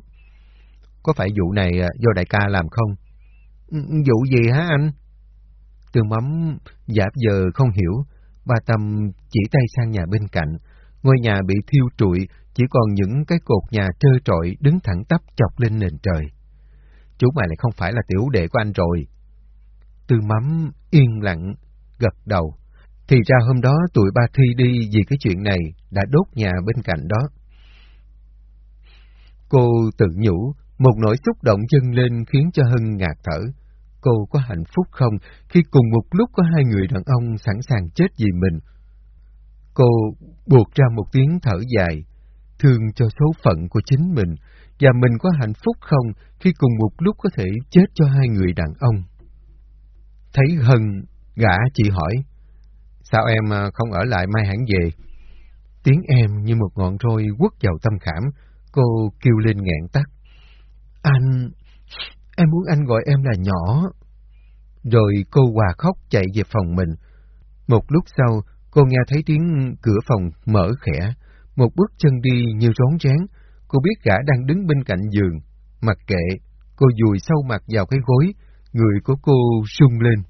Có phải vụ này à, do đại ca làm không? Ừ, ừ, vụ gì hả anh? Tư Mắm giả giờ không hiểu. Bà Tâm chỉ tay sang nhà bên cạnh. Ngôi nhà bị thiêu trụi, chỉ còn những cái cột nhà trơ trọi đứng thẳng tắp chọc lên nền trời. Chú mày lại không phải là tiểu đệ của anh rồi. Tư Mắm yên lặng, gật đầu. Thì ra hôm đó tụi ba Thi đi vì cái chuyện này đã đốt nhà bên cạnh đó. Cô tự nhủ, một nỗi xúc động dâng lên khiến cho Hân ngạt thở. Cô có hạnh phúc không khi cùng một lúc có hai người đàn ông sẵn sàng chết vì mình? Cô buộc ra một tiếng thở dài, thương cho số phận của chính mình, và mình có hạnh phúc không khi cùng một lúc có thể chết cho hai người đàn ông? Thấy Hân, gã chị hỏi, sao em à, không ở lại mai hẳn về? Tiếng em như một ngọn roi quất vào tâm khảm, cô kêu lên ngẹn tắt. Anh, em muốn anh gọi em là nhỏ. Rồi cô hòa khóc chạy về phòng mình. Một lúc sau, cô nghe thấy tiếng cửa phòng mở khẽ, một bước chân đi như rón rén. Cô biết gã đang đứng bên cạnh giường. Mặc kệ, cô dùi sâu mặt vào cái gối, người của cô sung lên.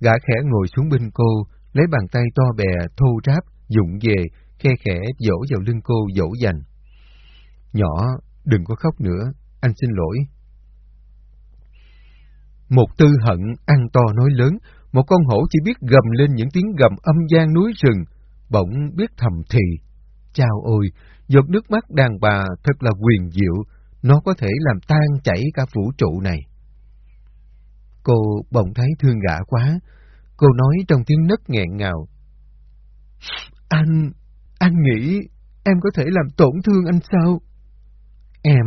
Gã khẽ ngồi xuống bên cô, lấy bàn tay to bè, thô ráp, dụng về, khe khẽ dỗ vào lưng cô dỗ dành. Nhỏ, đừng có khóc nữa, anh xin lỗi. Một tư hận ăn to nói lớn, một con hổ chỉ biết gầm lên những tiếng gầm âm gian núi rừng, bỗng biết thầm thì. Chào ôi, giọt nước mắt đàn bà thật là quyền diệu, nó có thể làm tan chảy cả vũ trụ này. Cô bỗng thấy thương gã quá, cô nói trong tiếng nấc nghẹn ngào. Anh, anh nghĩ em có thể làm tổn thương anh sao? Em.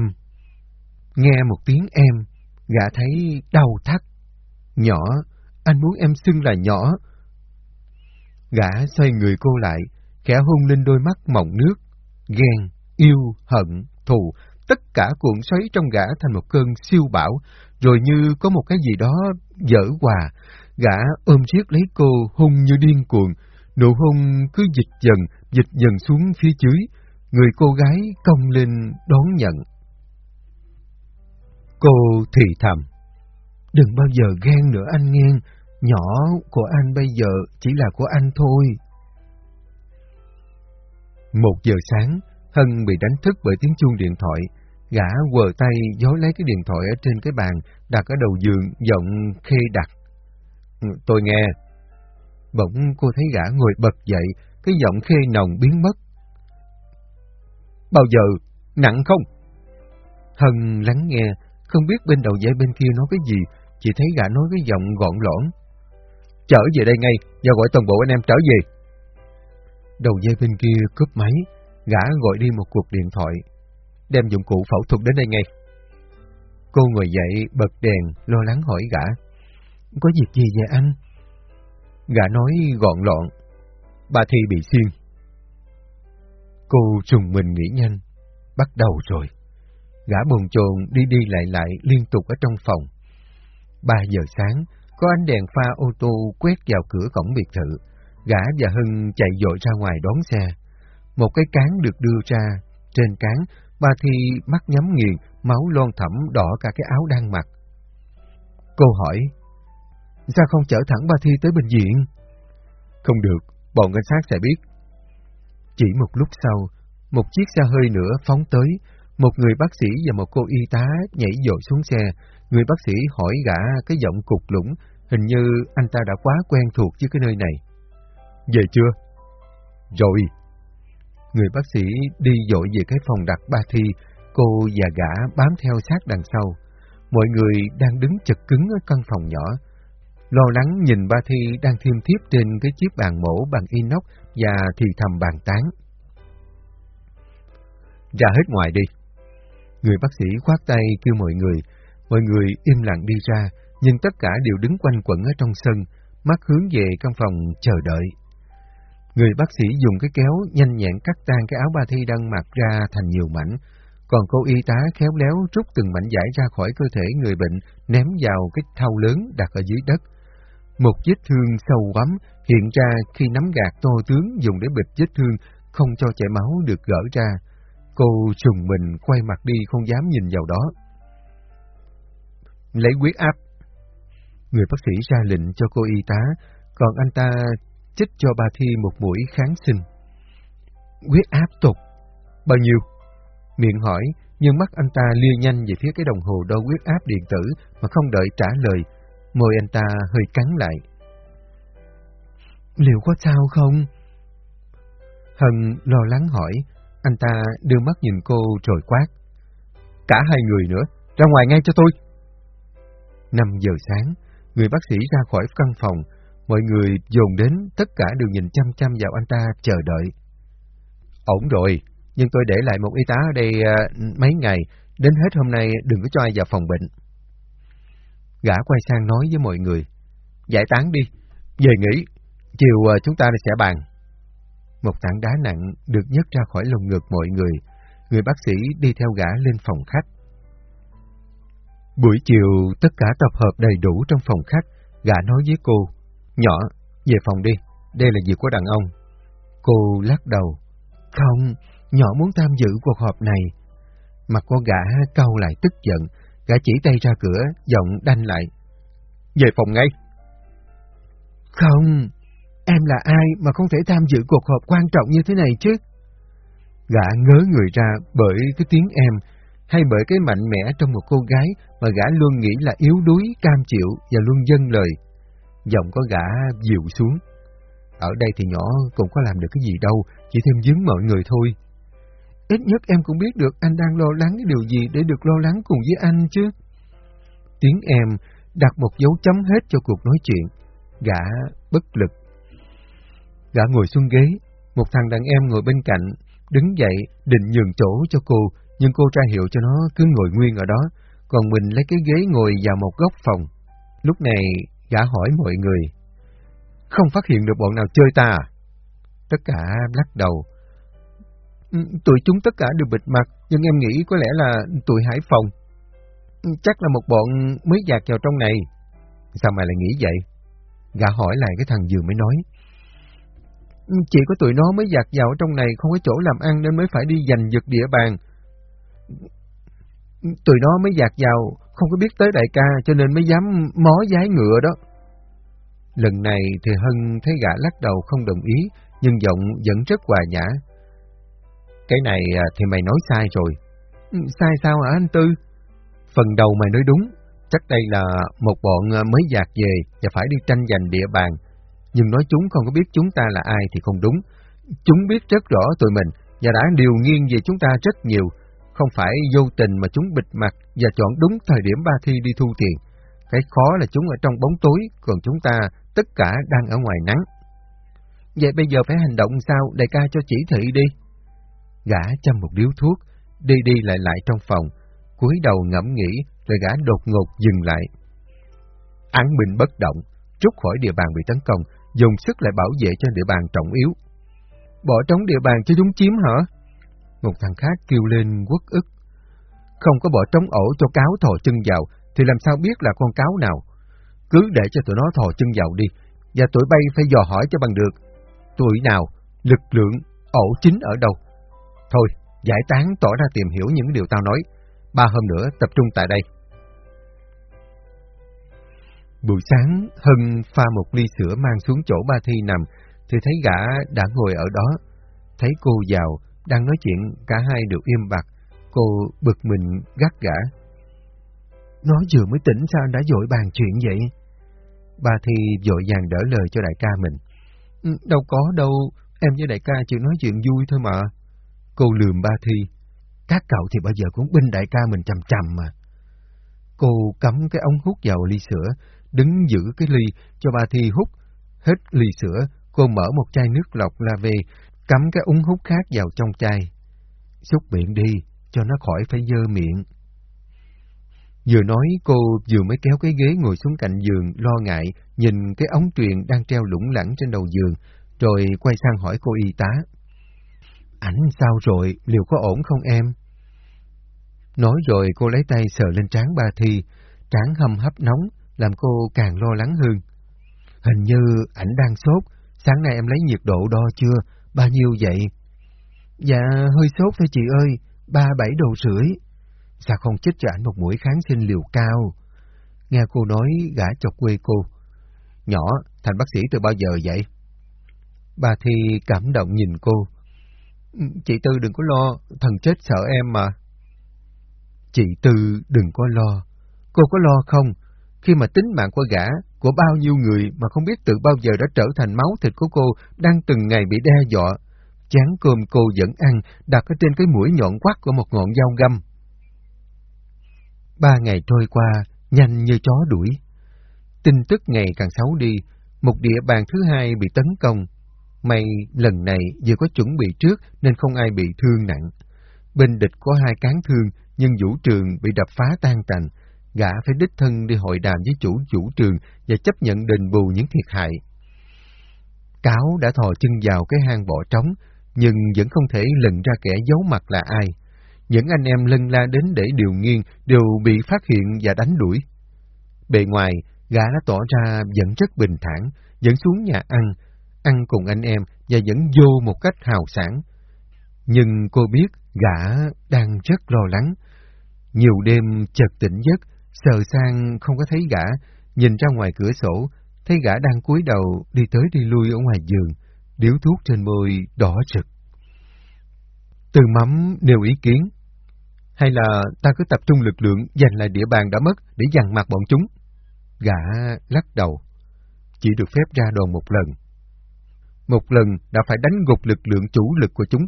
Nghe một tiếng em, gã thấy đau thắt. Nhỏ, anh muốn em xưng là nhỏ. Gã xoay người cô lại, khẽ hôn lên đôi mắt mọng nước, ghen, yêu, hận, thù, tất cả cuộn xoáy trong gã thành một cơn siêu bão, rồi như có một cái gì đó dở hòa, gã ôm siết lấy cô hung như điên cuồng, nụ hôn cứ dịch dần, dịch dần xuống phía dưới, người cô gái cong lên đón nhận. Cô thì thầm, đừng bao giờ ghen nữa anh nghe, nhỏ của anh bây giờ chỉ là của anh thôi. Một giờ sáng, Hân bị đánh thức bởi tiếng chuông điện thoại. Gã quờ tay dối lấy cái điện thoại ở trên cái bàn, đặt ở đầu giường, giọng khê đặt. Ừ, tôi nghe. Bỗng cô thấy gã ngồi bật dậy, cái giọng khê nồng biến mất. Bao giờ? Nặng không? Hân lắng nghe, không biết bên đầu dây bên kia nói cái gì, chỉ thấy gã nói cái giọng gọn lõn. Trở về đây ngay, và gọi toàn bộ anh em trở về. Đầu dây bên kia cướp máy, gã gọi đi một cuộc điện thoại, đem dụng cụ phẫu thuật đến đây ngay. Cô ngồi dậy, bật đèn, lo lắng hỏi gã. Có việc gì vậy anh? Gã nói gọn lọn. Bà Thi bị xiên. Cô trùng mình nghĩ nhanh. Bắt đầu rồi. Gã bồn chồn đi đi lại lại liên tục ở trong phòng. Ba giờ sáng, có ánh đèn pha ô tô quét vào cửa cổng biệt thự. Gã và Hưng chạy dội ra ngoài đón xe. Một cái cán được đưa ra. Trên cán, ba Thi mắt nhắm nghiền, máu loan thẩm đỏ cả cái áo đang mặc. Cô hỏi, sao không chở thẳng ba Thi tới bệnh viện? Không được, bọn cảnh sát sẽ biết. Chỉ một lúc sau, một chiếc xe hơi nữa phóng tới, một người bác sĩ và một cô y tá nhảy dội xuống xe. Người bác sĩ hỏi gã cái giọng cục lũng, hình như anh ta đã quá quen thuộc với cái nơi này. Về chưa? Rồi. Người bác sĩ đi dội về cái phòng đặt ba thi, cô và gã bám theo sát đằng sau. Mọi người đang đứng chật cứng ở căn phòng nhỏ. Lo lắng nhìn ba thi đang thiêm thiếp trên cái chiếc bàn mổ bằng inox và thì thầm bàn tán. Ra hết ngoài đi. Người bác sĩ khoát tay kêu mọi người, mọi người im lặng đi ra, nhưng tất cả đều đứng quanh quẩn ở trong sân, mắt hướng về căn phòng chờ đợi. Người bác sĩ dùng cái kéo nhanh nhẹn cắt tan cái áo ba thi đang mặc ra thành nhiều mảnh, còn cô y tá khéo léo rút từng mảnh giải ra khỏi cơ thể người bệnh, ném vào cái thau lớn đặt ở dưới đất. Một vết thương sâu quắm hiện ra khi nắm gạt tô tướng dùng để bịt vết thương, không cho chảy máu được gỡ ra. Cô trùng mình quay mặt đi không dám nhìn vào đó. Lấy huyết áp. Người bác sĩ ra lệnh cho cô y tá, còn anh ta chích cho bà Thi một mũi kháng sinh. Huyết áp tục. Bao nhiêu? Miệng hỏi, nhưng mắt anh ta lia nhanh về phía cái đồng hồ đo huyết áp điện tử mà không đợi trả lời. Môi anh ta hơi cắn lại. Liệu có sao không? Hân lo lắng hỏi, anh ta đưa mắt nhìn cô rồi quát. Cả hai người nữa, ra ngoài ngay cho tôi. 5 giờ sáng, người bác sĩ ra khỏi căn phòng, mọi người dồn đến, tất cả đều nhìn chăm chăm vào anh ta chờ đợi. Ổn rồi, nhưng tôi để lại một y tá ở đây uh, mấy ngày, đến hết hôm nay đừng có cho ai vào phòng bệnh. Gã quay sang nói với mọi người, giải tán đi, về nghỉ, chiều uh, chúng ta sẽ bàn. Một tảng đá nặng được nhấc ra khỏi lồng ngực mọi người, người bác sĩ đi theo gã lên phòng khách. Buổi chiều, tất cả tập hợp đầy đủ trong phòng khách, gã nói với cô, nhỏ, về phòng đi, đây là việc của đàn ông. Cô lắc đầu, không, nhỏ muốn tham dự cuộc họp này. Mặt con gã cau lại tức giận, gã chỉ tay ra cửa, giọng đanh lại. Về phòng ngay. Không, em là ai mà không thể tham dự cuộc họp quan trọng như thế này chứ? Gã ngớ người ra bởi cái tiếng em, hay bởi cái mạnh mẽ trong một cô gái mà gã luôn nghĩ là yếu đuối, cam chịu và luôn dâng lời. Giọng có gã dịu xuống. Ở đây thì nhỏ cũng có làm được cái gì đâu, chỉ thêm dướng mọi người thôi. Ít nhất em cũng biết được anh đang lo lắng cái điều gì để được lo lắng cùng với anh chứ. Tiếng em đặt một dấu chấm hết cho cuộc nói chuyện. Gã bất lực. Gã ngồi xuống ghế, một thằng đàn em ngồi bên cạnh, đứng dậy định nhường chỗ cho cô, nhưng cô ra hiệu cho nó cứ ngồi nguyên ở đó, còn mình lấy cái ghế ngồi vào một góc phòng. Lúc này, gã hỏi mọi người, không phát hiện được bọn nào chơi ta à? Tất cả lắc đầu. Ừ, tụi chúng tất cả đều bịt mặt, nhưng em nghĩ có lẽ là tụi Hải Phòng. Ừ, chắc là một bọn mới dạt vào trong này. Sao mày lại nghĩ vậy? Gã hỏi lại cái thằng vừa mới nói. Chỉ có tụi nó mới dạt dạo trong này không có chỗ làm ăn nên mới phải đi giành giật địa bàn. Tụi nó mới dạt dào không có biết tới đại ca cho nên mới dám mó giái ngựa đó. Lần này thì Hân thấy gã lắc đầu không đồng ý, nhưng giọng vẫn rất hòa nhã. Cái này à, thì mày nói sai rồi. Ừ, sai sao hả anh Tư? Phần đầu mày nói đúng, chắc đây là một bọn à, mới dạt về và phải đi tranh giành địa bàn. Nhưng nói chúng không có biết chúng ta là ai thì không đúng. Chúng biết rất rõ tụi mình và đã điều nghiêng về chúng ta rất nhiều. Không phải vô tình mà chúng bịt mặt và chọn đúng thời điểm ba thi đi thu tiền. Cái khó là chúng ở trong bóng tối, còn chúng ta tất cả đang ở ngoài nắng. Vậy bây giờ phải hành động sao, đại ca cho chỉ thị đi. Gã chăm một điếu thuốc, đi đi lại lại trong phòng, cúi đầu ngẫm nghĩ, rồi gã đột ngột dừng lại. Án bình bất động, rút khỏi địa bàn bị tấn công, dùng sức lại bảo vệ cho địa bàn trọng yếu. Bỏ trống địa bàn cho chúng chiếm hả? Một thằng khác kêu lên quất ức. Không có bỏ trống ổ cho cáo thò chân vào, thì làm sao biết là con cáo nào? Cứ để cho tụi nó thò chân vào đi, và tụi bay phải dò hỏi cho bằng được. Tụi nào, lực lượng, ổ chính ở đâu? Thôi, giải tán tỏ ra tìm hiểu những điều tao nói. Ba hôm nữa tập trung tại đây. Buổi sáng, Hân pha một ly sữa mang xuống chỗ ba thi nằm, thì thấy gã đã ngồi ở đó. Thấy cô vào, đang nói chuyện, cả hai đều im bặt. Cô bực mình gắt gã. Nó vừa mới tỉnh sao anh đã dội bàn chuyện vậy? Ba Thi dội vàng đỡ lời cho đại ca mình. Ừ, đâu có đâu, em với đại ca chỉ nói chuyện vui thôi mà. Cô lườm ba Thi. Các cậu thì bao giờ cũng binh đại ca mình chầm chầm mà. Cô cắm cái ống hút vào ly sữa, đứng giữ cái ly cho ba Thi hút. Hết ly sữa, cô mở một chai nước lọc la về, cắm cái ống hút khác vào trong chai. Xúc miệng đi, cho nó khỏi phải dơ miệng. Vừa nói cô vừa mới kéo cái ghế ngồi xuống cạnh giường lo ngại, nhìn cái ống truyền đang treo lủng lẳng trên đầu giường. rồi quay sang hỏi cô y tá. Ảnh sao rồi, liệu có ổn không em? Nói rồi cô lấy tay sờ lên trán ba Thi, trán hâm hấp nóng, làm cô càng lo lắng hơn. Hình như ảnh đang sốt, sáng nay em lấy nhiệt độ đo chưa, bao nhiêu vậy? Dạ, hơi sốt thôi chị ơi, ba bảy độ rưỡi. Sao không chích cho ảnh một mũi kháng sinh liều cao? Nghe cô nói gã chọc quê cô. Nhỏ, thành bác sĩ từ bao giờ vậy? Bà Thi cảm động nhìn cô. Ừ, chị Tư đừng có lo, thần chết sợ em mà. Chị Tư đừng có lo. Cô có lo không? Khi mà tính mạng của gã, của bao nhiêu người mà không biết từ bao giờ đã trở thành máu thịt của cô, đang từng ngày bị đe dọa. Chán cơm cô vẫn ăn, đặt ở trên cái mũi nhọn quắt của một ngọn dao găm. Ba ngày trôi qua, nhanh như chó đuổi. Tin tức ngày càng xấu đi, một địa bàn thứ hai bị tấn công. May lần này vừa có chuẩn bị trước nên không ai bị thương nặng. Bên địch có hai cán thương, nhưng vũ trường bị đập phá tan tành. Gã phải đích thân đi hội đàm với chủ chủ trường và chấp nhận đền bù những thiệt hại. Cáo đã thò chân vào cái hang bỏ trống, nhưng vẫn không thể lần ra kẻ giấu mặt là ai. Những anh em lân la đến để điều nghiêng đều bị phát hiện và đánh đuổi. Bề ngoài, gã đã tỏ ra vẫn rất bình thản, vẫn xuống nhà ăn, ăn cùng anh em và vẫn vô một cách hào sản. Nhưng cô biết gã đang rất lo lắng. Nhiều đêm chợt tỉnh giấc, sờ sang không có thấy gã, nhìn ra ngoài cửa sổ, thấy gã đang cúi đầu đi tới đi lui ở ngoài giường, điếu thuốc trên môi đỏ rực. Từ mắm nêu ý kiến. Hay là ta cứ tập trung lực lượng giành lại địa bàn đã mất để dằn mặt bọn chúng? Gã lắc đầu. Chỉ được phép ra đòn một lần. Một lần đã phải đánh gục lực lượng chủ lực của chúng,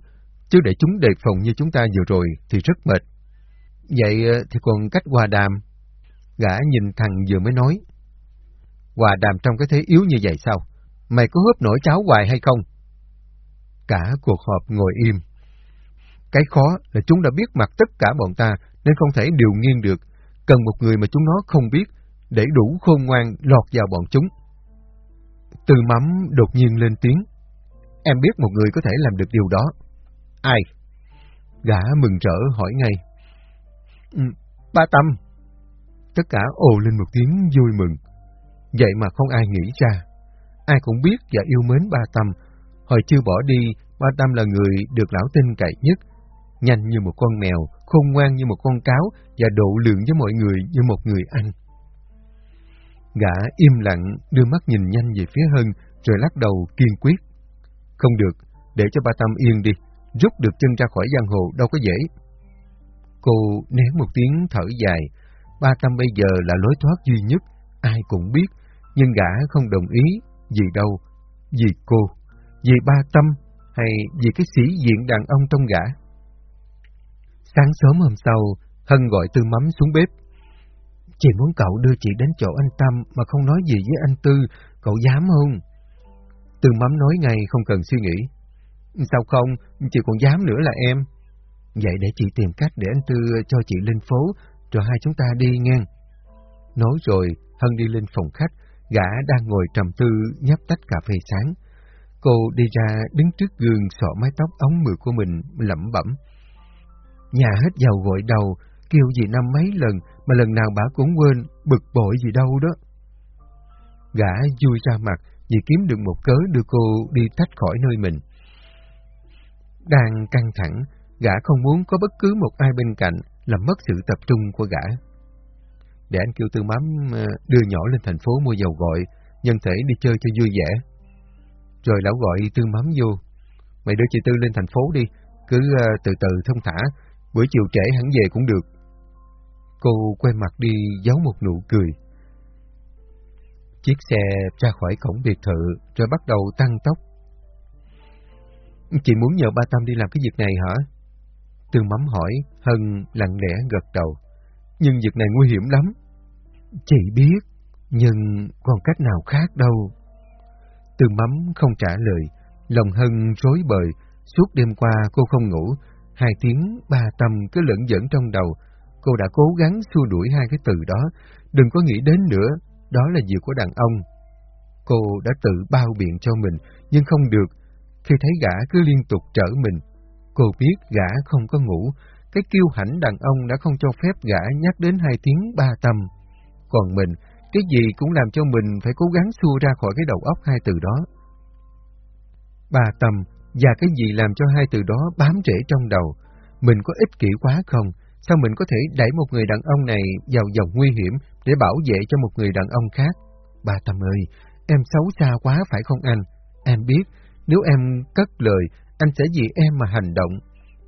chứ để chúng đề phòng như chúng ta vừa rồi thì rất mệt. Vậy ờ, thì còn cách hòa đàm. Gã nhìn thằng vừa mới nói. Hòa đàm trong cái thế yếu như vậy sao? Mày có hớp nổi cháo hoài hay không? Cả cuộc họp ngồi im. Cái khó là chúng đã biết mặt tất cả bọn ta nên không thể điều nghiêng được. Cần một người mà chúng nó không biết, để đủ khôn ngoan lọt vào bọn chúng. Từ mắm đột nhiên lên tiếng. Em biết một người có thể làm được điều đó. Ai? Gã mừng rỡ hỏi ngay. Ừ, ba Tâm. Tất cả ồ lên một tiếng vui mừng. Vậy mà không ai nghĩ ra. Ai cũng biết và yêu mến ba Tâm. Hồi chưa bỏ đi, ba Tâm là người được lão tin cậy nhất. Nhanh như một con mèo, khôn ngoan như một con cáo và độ lượng với mọi người như một người anh. Gã im lặng, đưa mắt nhìn nhanh về phía Hân, rồi lắc đầu kiên quyết. Không được, để cho ba Tâm yên đi, rút được chân ra khỏi giang hồ đâu có dễ. Cô nén một tiếng thở dài, ba Tâm bây giờ là lối thoát duy nhất, ai cũng biết, nhưng gã không đồng ý, vì đâu, vì cô, vì ba Tâm, hay vì cái sĩ diện đàn ông trong gã. Sáng sớm hôm sau, Hân gọi Tư Mắm xuống bếp. Chị muốn cậu đưa chị đến chỗ anh Tâm mà không nói gì với anh Tư, cậu dám không? Tư Mắm nói ngay không cần suy nghĩ. Sao không, chị còn dám nữa là em. Vậy để chị tìm cách để anh Tư cho chị lên phố, rồi hai chúng ta đi ngang. Nói rồi, Hân đi lên phòng khách, gã đang ngồi trầm tư nhấp tách cà phê sáng. Cô đi ra đứng trước gương sọ mái tóc ống mượt của mình, lẩm bẩm. Nhà hết dầu gội đầu, kêu gì năm mấy lần mà lần nào bà cũng quên, bực bội gì đâu đó. Gã vui ra mặt vì kiếm được một cớ đưa cô đi tách khỏi nơi mình. Đang căng thẳng, gã không muốn có bất cứ một ai bên cạnh làm mất sự tập trung của gã. Để anh kêu tư mắm ờ, đưa nhỏ lên thành phố mua dầu gọi, nhân thể đi chơi cho vui vẻ. Rồi lão gọi tư mắm vô. Mày đưa chị Tư lên thành phố đi, cứ ờ, từ từ thông thả, Buổi chiều trễ hẳn về cũng được. Cô quay mặt đi giấu một nụ cười. Chiếc xe ra khỏi cổng biệt thự rồi bắt đầu tăng tốc. Chị muốn nhờ ba Tâm đi làm cái việc này hả? Tương mắm hỏi, Hân lặng lẽ gật đầu. Nhưng việc này nguy hiểm lắm. Chị biết, nhưng còn cách nào khác đâu. Tương mắm không trả lời, lòng Hân rối bời, suốt đêm qua cô không ngủ, Hai tiếng ba tâm cứ lẫn dẫn trong đầu, cô đã cố gắng xua đuổi hai cái từ đó, đừng có nghĩ đến nữa, đó là việc của đàn ông. Cô đã tự bao biện cho mình, nhưng không được. Khi thấy gã cứ liên tục trở mình, cô biết gã không có ngủ. Cái kiêu hãnh đàn ông đã không cho phép gã nhắc đến hai tiếng ba tâm. Còn mình, cái gì cũng làm cho mình phải cố gắng xua ra khỏi cái đầu óc hai từ đó. Ba tâm, và cái gì làm cho hai từ đó bám rễ trong đầu? Mình có ích kỷ quá không? Sao mình có thể đẩy một người đàn ông này vào dòng nguy hiểm để bảo vệ cho một người đàn ông khác? Ba Tâm ơi, em xấu xa quá phải không anh? Em biết, nếu em cất lời, anh sẽ vì em mà hành động.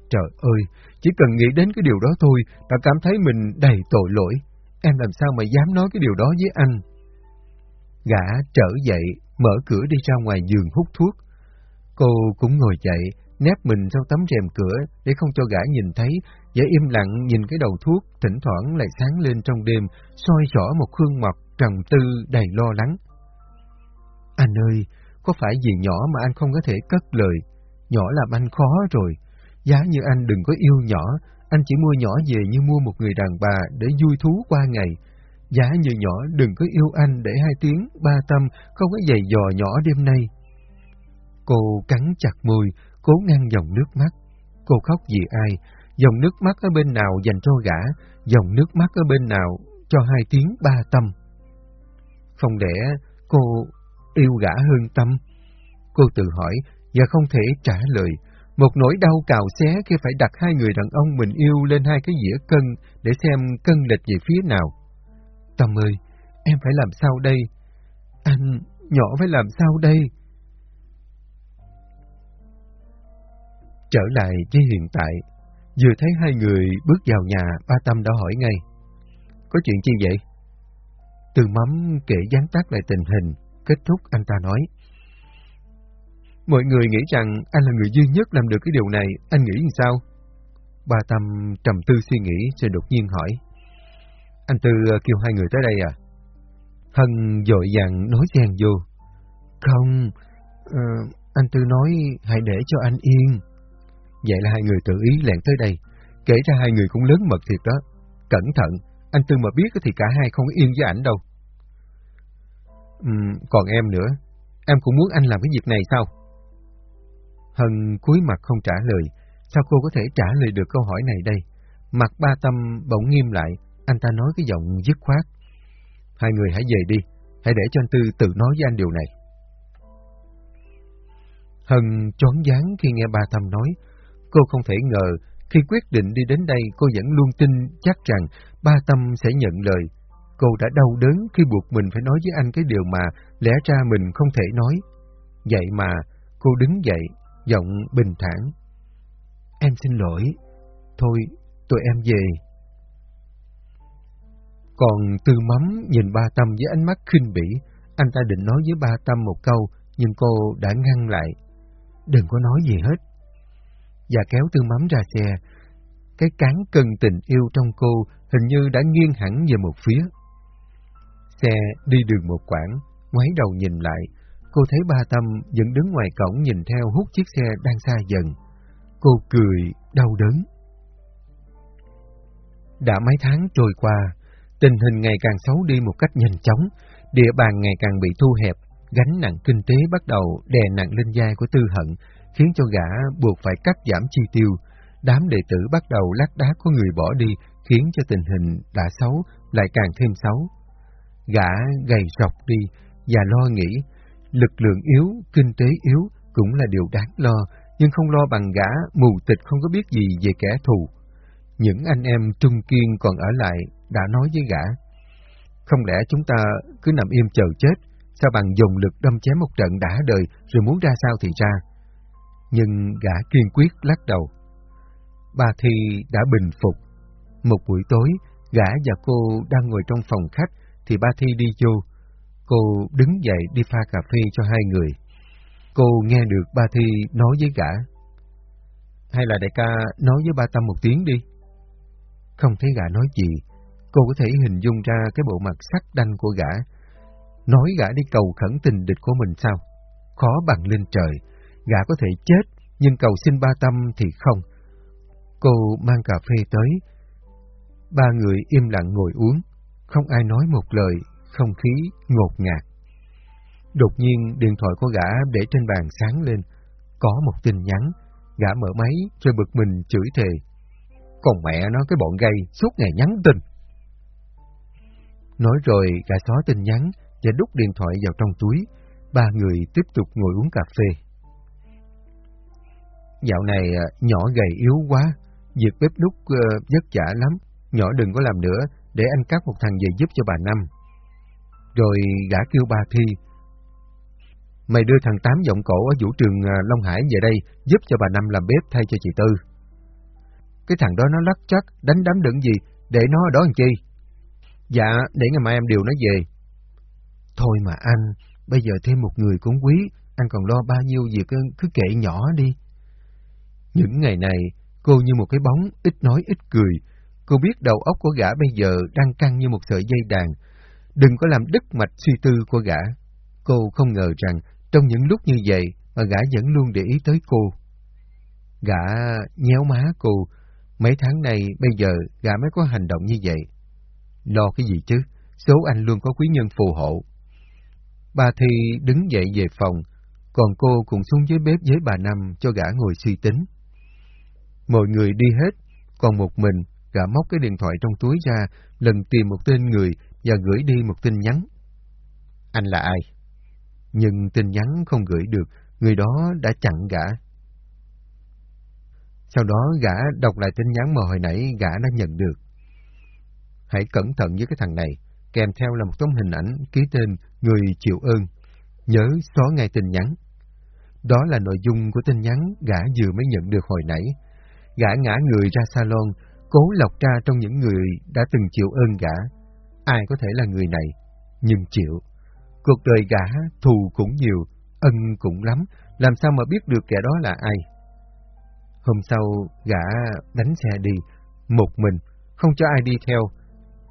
Trời ơi, chỉ cần nghĩ đến cái điều đó thôi, đã cảm thấy mình đầy tội lỗi. Em làm sao mà dám nói cái điều đó với anh? Gã trở dậy, mở cửa đi ra ngoài giường hút thuốc. Cô cũng ngồi dậy, nép mình sau tấm rèm cửa để không cho gã nhìn thấy, và im lặng nhìn cái đầu thuốc, thỉnh thoảng lại sáng lên trong đêm, soi rõ một khuôn mặt trầm tư đầy lo lắng. Anh ơi, có phải vì nhỏ mà anh không có thể cất lời? Nhỏ làm anh khó rồi. Giá như anh đừng có yêu nhỏ, anh chỉ mua nhỏ về như mua một người đàn bà để vui thú qua ngày. Giá như nhỏ đừng có yêu anh để hai tiếng, ba tâm, không có giày dò nhỏ đêm nay. Cô cắn chặt môi, cố ngăn dòng nước mắt. Cô khóc vì ai? Dòng nước mắt ở bên nào dành cho gã, dòng nước mắt ở bên nào cho hai tiếng ba tâm. Không lẽ cô yêu gã hơn tâm? Cô tự hỏi và không thể trả lời. Một nỗi đau cào xé khi phải đặt hai người đàn ông mình yêu lên hai cái dĩa cân để xem cân lệch về phía nào. Tâm ơi, em phải làm sao đây? Anh, nhỏ phải làm sao đây? Trở lại với hiện tại, vừa thấy hai người bước vào nhà, ba Tâm đã hỏi ngay. Có chuyện chi vậy? Từ mắm kể gián tác lại tình hình, kết thúc anh ta nói. Mọi người nghĩ rằng anh là người duy nhất làm được cái điều này, anh nghĩ sao? Ba Tâm trầm tư suy nghĩ rồi đột nhiên hỏi. Anh Tư kêu hai người tới đây à? Hân dội vàng nói xen vô. Không, uh, anh Tư nói hãy để cho anh yên. Vậy là hai người tự ý lẹn tới đây. Kể ra hai người cũng lớn mật thiệt đó. Cẩn thận, anh Tư mà biết thì cả hai không yên với ảnh đâu. Uhm, còn em nữa, em cũng muốn anh làm cái việc này sao? Hân cúi mặt không trả lời. Sao cô có thể trả lời được câu hỏi này đây? Mặt ba tâm bỗng nghiêm lại, anh ta nói cái giọng dứt khoát. Hai người hãy về đi, hãy để cho anh Tư tự nói với anh điều này. Hân chón dáng khi nghe ba Tâm nói, Cô không thể ngờ, khi quyết định đi đến đây, cô vẫn luôn tin chắc rằng ba Tâm sẽ nhận lời. Cô đã đau đớn khi buộc mình phải nói với anh cái điều mà lẽ ra mình không thể nói. Vậy mà, cô đứng dậy, giọng bình thản. Em xin lỗi. Thôi, tụi em về. Còn tư mắm nhìn ba Tâm với ánh mắt khinh bỉ, anh ta định nói với ba Tâm một câu, nhưng cô đã ngăn lại. Đừng có nói gì hết và kéo tư mắm ra xe. Cái cán cân tình yêu trong cô hình như đã nghiêng hẳn về một phía. Xe đi đường một quãng, ngoái đầu nhìn lại, cô thấy ba Tâm vẫn đứng ngoài cổng nhìn theo hút chiếc xe đang xa dần. Cô cười, đau đớn. Đã mấy tháng trôi qua, tình hình ngày càng xấu đi một cách nhanh chóng, địa bàn ngày càng bị thu hẹp, gánh nặng kinh tế bắt đầu đè nặng lên vai của Tư Hận, khiến cho gã buộc phải cắt giảm chi tiêu. Đám đệ tử bắt đầu lác đá có người bỏ đi, khiến cho tình hình đã xấu lại càng thêm xấu. Gã gầy rọc đi và lo nghĩ, lực lượng yếu, kinh tế yếu cũng là điều đáng lo, nhưng không lo bằng gã mù tịch không có biết gì về kẻ thù. Những anh em trung kiên còn ở lại đã nói với gã, không lẽ chúng ta cứ nằm im chờ chết, sao bằng dùng lực đâm chém một trận đã đời rồi muốn ra sao thì ra nhưng gã kiên quyết lắc đầu. Bà Thi đã bình phục. Một buổi tối, gã và cô đang ngồi trong phòng khách, thì ba Thi đi vô. Cô đứng dậy đi pha cà phê cho hai người. Cô nghe được ba Thi nói với gã. Hay là đại ca nói với ba Tâm một tiếng đi. Không thấy gã nói gì, cô có thể hình dung ra cái bộ mặt sắc đanh của gã. Nói gã đi cầu khẩn tình địch của mình sao? Khó bằng lên trời gã có thể chết, nhưng cầu xin ba tâm thì không. Cô mang cà phê tới. Ba người im lặng ngồi uống, không ai nói một lời, không khí ngột ngạt. Đột nhiên điện thoại của gã để trên bàn sáng lên. Có một tin nhắn. Gã mở máy rồi bực mình chửi thề. Còn mẹ nó cái bọn gay suốt ngày nhắn tin. Nói rồi gã xóa tin nhắn và đút điện thoại vào trong túi. Ba người tiếp tục ngồi uống cà phê. Dạo này à, nhỏ gầy yếu quá, việc bếp nút uh, ờ, vất vả lắm. Nhỏ đừng có làm nữa, để anh cắt một thằng về giúp cho bà Năm. Rồi gã kêu bà Thi, Mày đưa thằng Tám giọng cổ ở vũ trường à, Long Hải về đây giúp cho bà Năm làm bếp thay cho chị Tư. Cái thằng đó nó lắc chắc, đánh đấm đựng gì, để nó ở đó làm chi? Dạ, để ngày mai em điều nó về. Thôi mà anh, bây giờ thêm một người cũng quý, anh còn lo bao nhiêu việc cứ kệ nhỏ đi. Những ngày này, cô như một cái bóng, ít nói ít cười. Cô biết đầu óc của gã bây giờ đang căng như một sợi dây đàn. Đừng có làm đứt mạch suy tư của gã. Cô không ngờ rằng trong những lúc như vậy mà gã vẫn luôn để ý tới cô. Gã nhéo má cô, mấy tháng này bây giờ gã mới có hành động như vậy. Lo cái gì chứ, số anh luôn có quý nhân phù hộ. Bà Thi đứng dậy về phòng, còn cô cùng xuống dưới bếp với bà Năm cho gã ngồi suy tính. Mọi người đi hết, còn một mình, gã móc cái điện thoại trong túi ra, lần tìm một tên người và gửi đi một tin nhắn. Anh là ai? nhưng tin nhắn không gửi được, người đó đã chặn gã. Sau đó gã đọc lại tin nhắn mà hồi nãy gã đã nhận được. Hãy cẩn thận với cái thằng này, kèm theo là một tấm hình ảnh ký tên người chịu ơn. Nhớ xóa ngay tin nhắn. Đó là nội dung của tin nhắn gã vừa mới nhận được hồi nãy. Gã ngã người ra salon, cố lọc ra trong những người đã từng chịu ơn gã. Ai có thể là người này, nhưng chịu. Cuộc đời gã thù cũng nhiều, ân cũng lắm, làm sao mà biết được kẻ đó là ai? Hôm sau, gã đánh xe đi, một mình, không cho ai đi theo.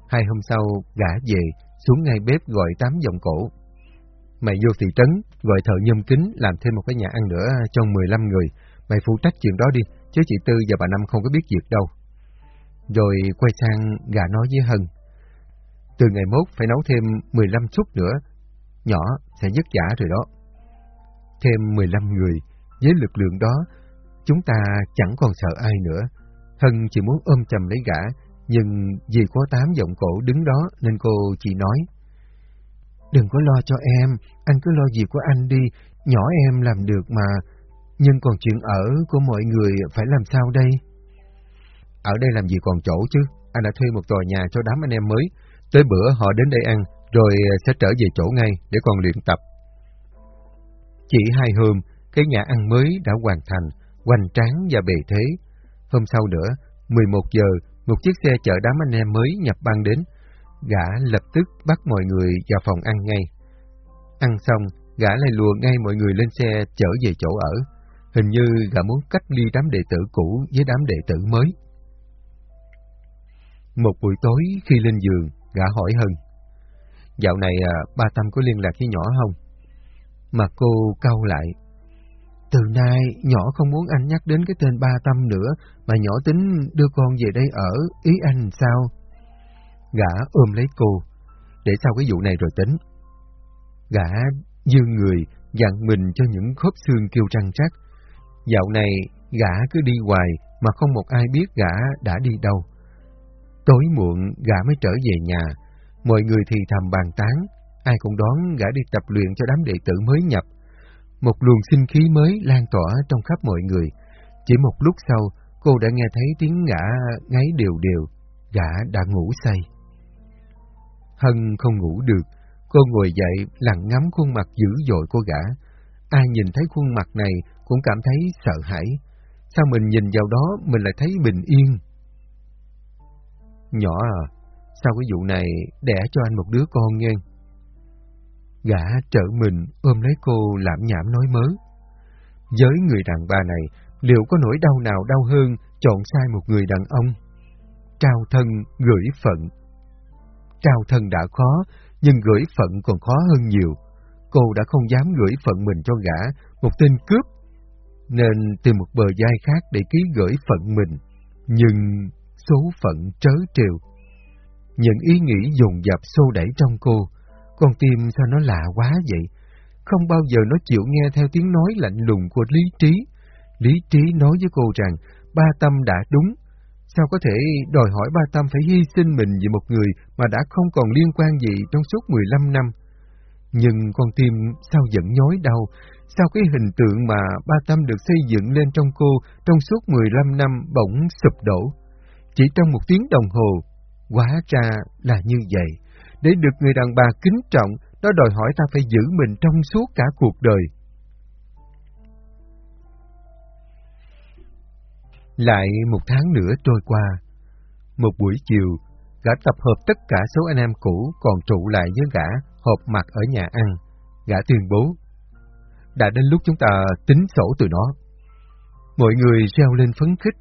Hai hôm sau, gã về, xuống ngay bếp gọi tám giọng cổ. Mày vô thị trấn, gọi thợ nhôm kính, làm thêm một cái nhà ăn nữa cho 15 người. Mày phụ trách chuyện đó đi, chứ chị Tư và bà Năm không có biết việc đâu. Rồi quay sang gà nói với Hân. Từ ngày mốt phải nấu thêm 15 suất nữa, nhỏ sẽ dứt giả rồi đó. Thêm 15 người, với lực lượng đó, chúng ta chẳng còn sợ ai nữa. Hân chỉ muốn ôm chầm lấy gã, nhưng vì có tám giọng cổ đứng đó nên cô chỉ nói. Đừng có lo cho em, anh cứ lo việc của anh đi, nhỏ em làm được mà, nhưng còn chuyện ở của mọi người phải làm sao đây? Ở đây làm gì còn chỗ chứ, anh đã thuê một tòa nhà cho đám anh em mới, tới bữa họ đến đây ăn, rồi ờ, sẽ trở về chỗ ngay để còn luyện tập. Chỉ hai hôm, cái nhà ăn mới đã hoàn thành, hoành tráng và bề thế. Hôm sau nữa, 11 giờ, một chiếc xe chở đám anh em mới nhập ban đến. Gã lập tức bắt mọi người vào phòng ăn ngay. Ăn xong, gã lại lùa ngay mọi người lên xe chở về chỗ ở. Hình như gã muốn cách ly đám đệ tử cũ với đám đệ tử mới. Một buổi tối khi lên giường, gã hỏi Hân. Dạo này à, ba Tâm có liên lạc với nhỏ không? Mà cô cau lại. Từ nay, nhỏ không muốn anh nhắc đến cái tên ba Tâm nữa, mà nhỏ tính đưa con về đây ở, ý anh sao? Gã ôm lấy cô, để sau cái vụ này rồi tính. Gã dương người, dặn mình cho những khớp xương kêu răng rắc. Dạo này, gã cứ đi hoài, mà không một ai biết gã đã đi đâu. Tối muộn, gã mới trở về nhà, Mọi người thì thầm bàn tán, ai cũng đoán gã đi tập luyện cho đám đệ tử mới nhập. Một luồng sinh khí mới lan tỏa trong khắp mọi người. Chỉ một lúc sau, cô đã nghe thấy tiếng gã ngáy đều đều, gã đã ngủ say. Hân không ngủ được, cô ngồi dậy lặng ngắm khuôn mặt dữ dội của gã. Ai nhìn thấy khuôn mặt này cũng cảm thấy sợ hãi. Sao mình nhìn vào đó mình lại thấy bình yên? Nhỏ à, sau cái vụ này, đẻ cho anh một đứa con nghe. Gã trở mình ôm lấy cô lãm nhảm nói mớ. Với người đàn bà này, liệu có nỗi đau nào đau hơn chọn sai một người đàn ông? Trao thân gửi phận. Trao thân đã khó, nhưng gửi phận còn khó hơn nhiều. Cô đã không dám gửi phận mình cho gã, một tên cướp, nên tìm một bờ dai khác để ký gửi phận mình. Nhưng số phận trớ trêu. Những ý nghĩ dồn dập xô đẩy trong cô, con tim sao nó lạ quá vậy? không bao giờ nó chịu nghe theo tiếng nói lạnh lùng của lý trí. Lý trí nói với cô rằng ba tâm đã đúng. Sao có thể đòi hỏi ba tâm phải hy sinh mình vì một người mà đã không còn liên quan gì trong suốt 15 năm? Nhưng con tim sao vẫn nhói đau, sao cái hình tượng mà ba tâm được xây dựng lên trong cô trong suốt 15 năm bỗng sụp đổ. Chỉ trong một tiếng đồng hồ, quá ra là như vậy. Để được người đàn bà kính trọng, nó đòi hỏi ta phải giữ mình trong suốt cả cuộc đời. Lại một tháng nữa trôi qua. Một buổi chiều, gã tập hợp tất cả số anh em cũ còn trụ lại với gã họp mặt ở nhà ăn. Gã tuyên bố, đã đến lúc chúng ta tính sổ từ nó. Mọi người reo lên phấn khích.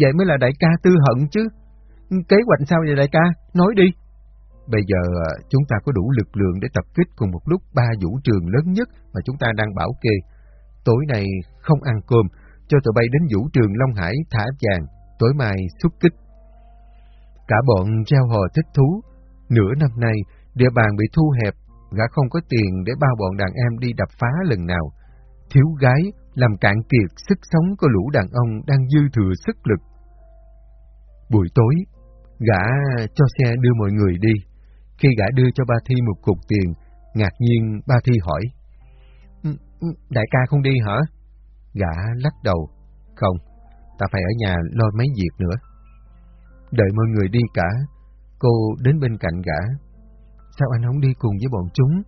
Vậy mới là đại ca tư hận chứ. Kế hoạch sao vậy đại ca? Nói đi. Bây giờ à, chúng ta có đủ lực lượng để tập kích cùng một lúc ba vũ trường lớn nhất mà chúng ta đang bảo kê. Tối nay không ăn cơm, cho tụi bay đến vũ trường Long Hải thả vàng, tối mai xuất kích. Cả bọn treo hò thích thú. Nửa năm nay, địa bàn bị thu hẹp, gã không có tiền để bao bọn đàn em đi đập phá lần nào. Thiếu gái, làm cạn kiệt sức sống của lũ đàn ông đang dư thừa sức lực. Buổi tối, gã cho xe đưa mọi người đi. Khi gã đưa cho ba Thi một cục tiền, ngạc nhiên ba Thi hỏi. Ừ, ừ, đại ca không đi hả? Gã lắc đầu. Không, ta phải ở nhà lo mấy việc nữa. Đợi mọi người đi cả, cô đến bên cạnh gã. Sao anh không đi cùng với bọn chúng?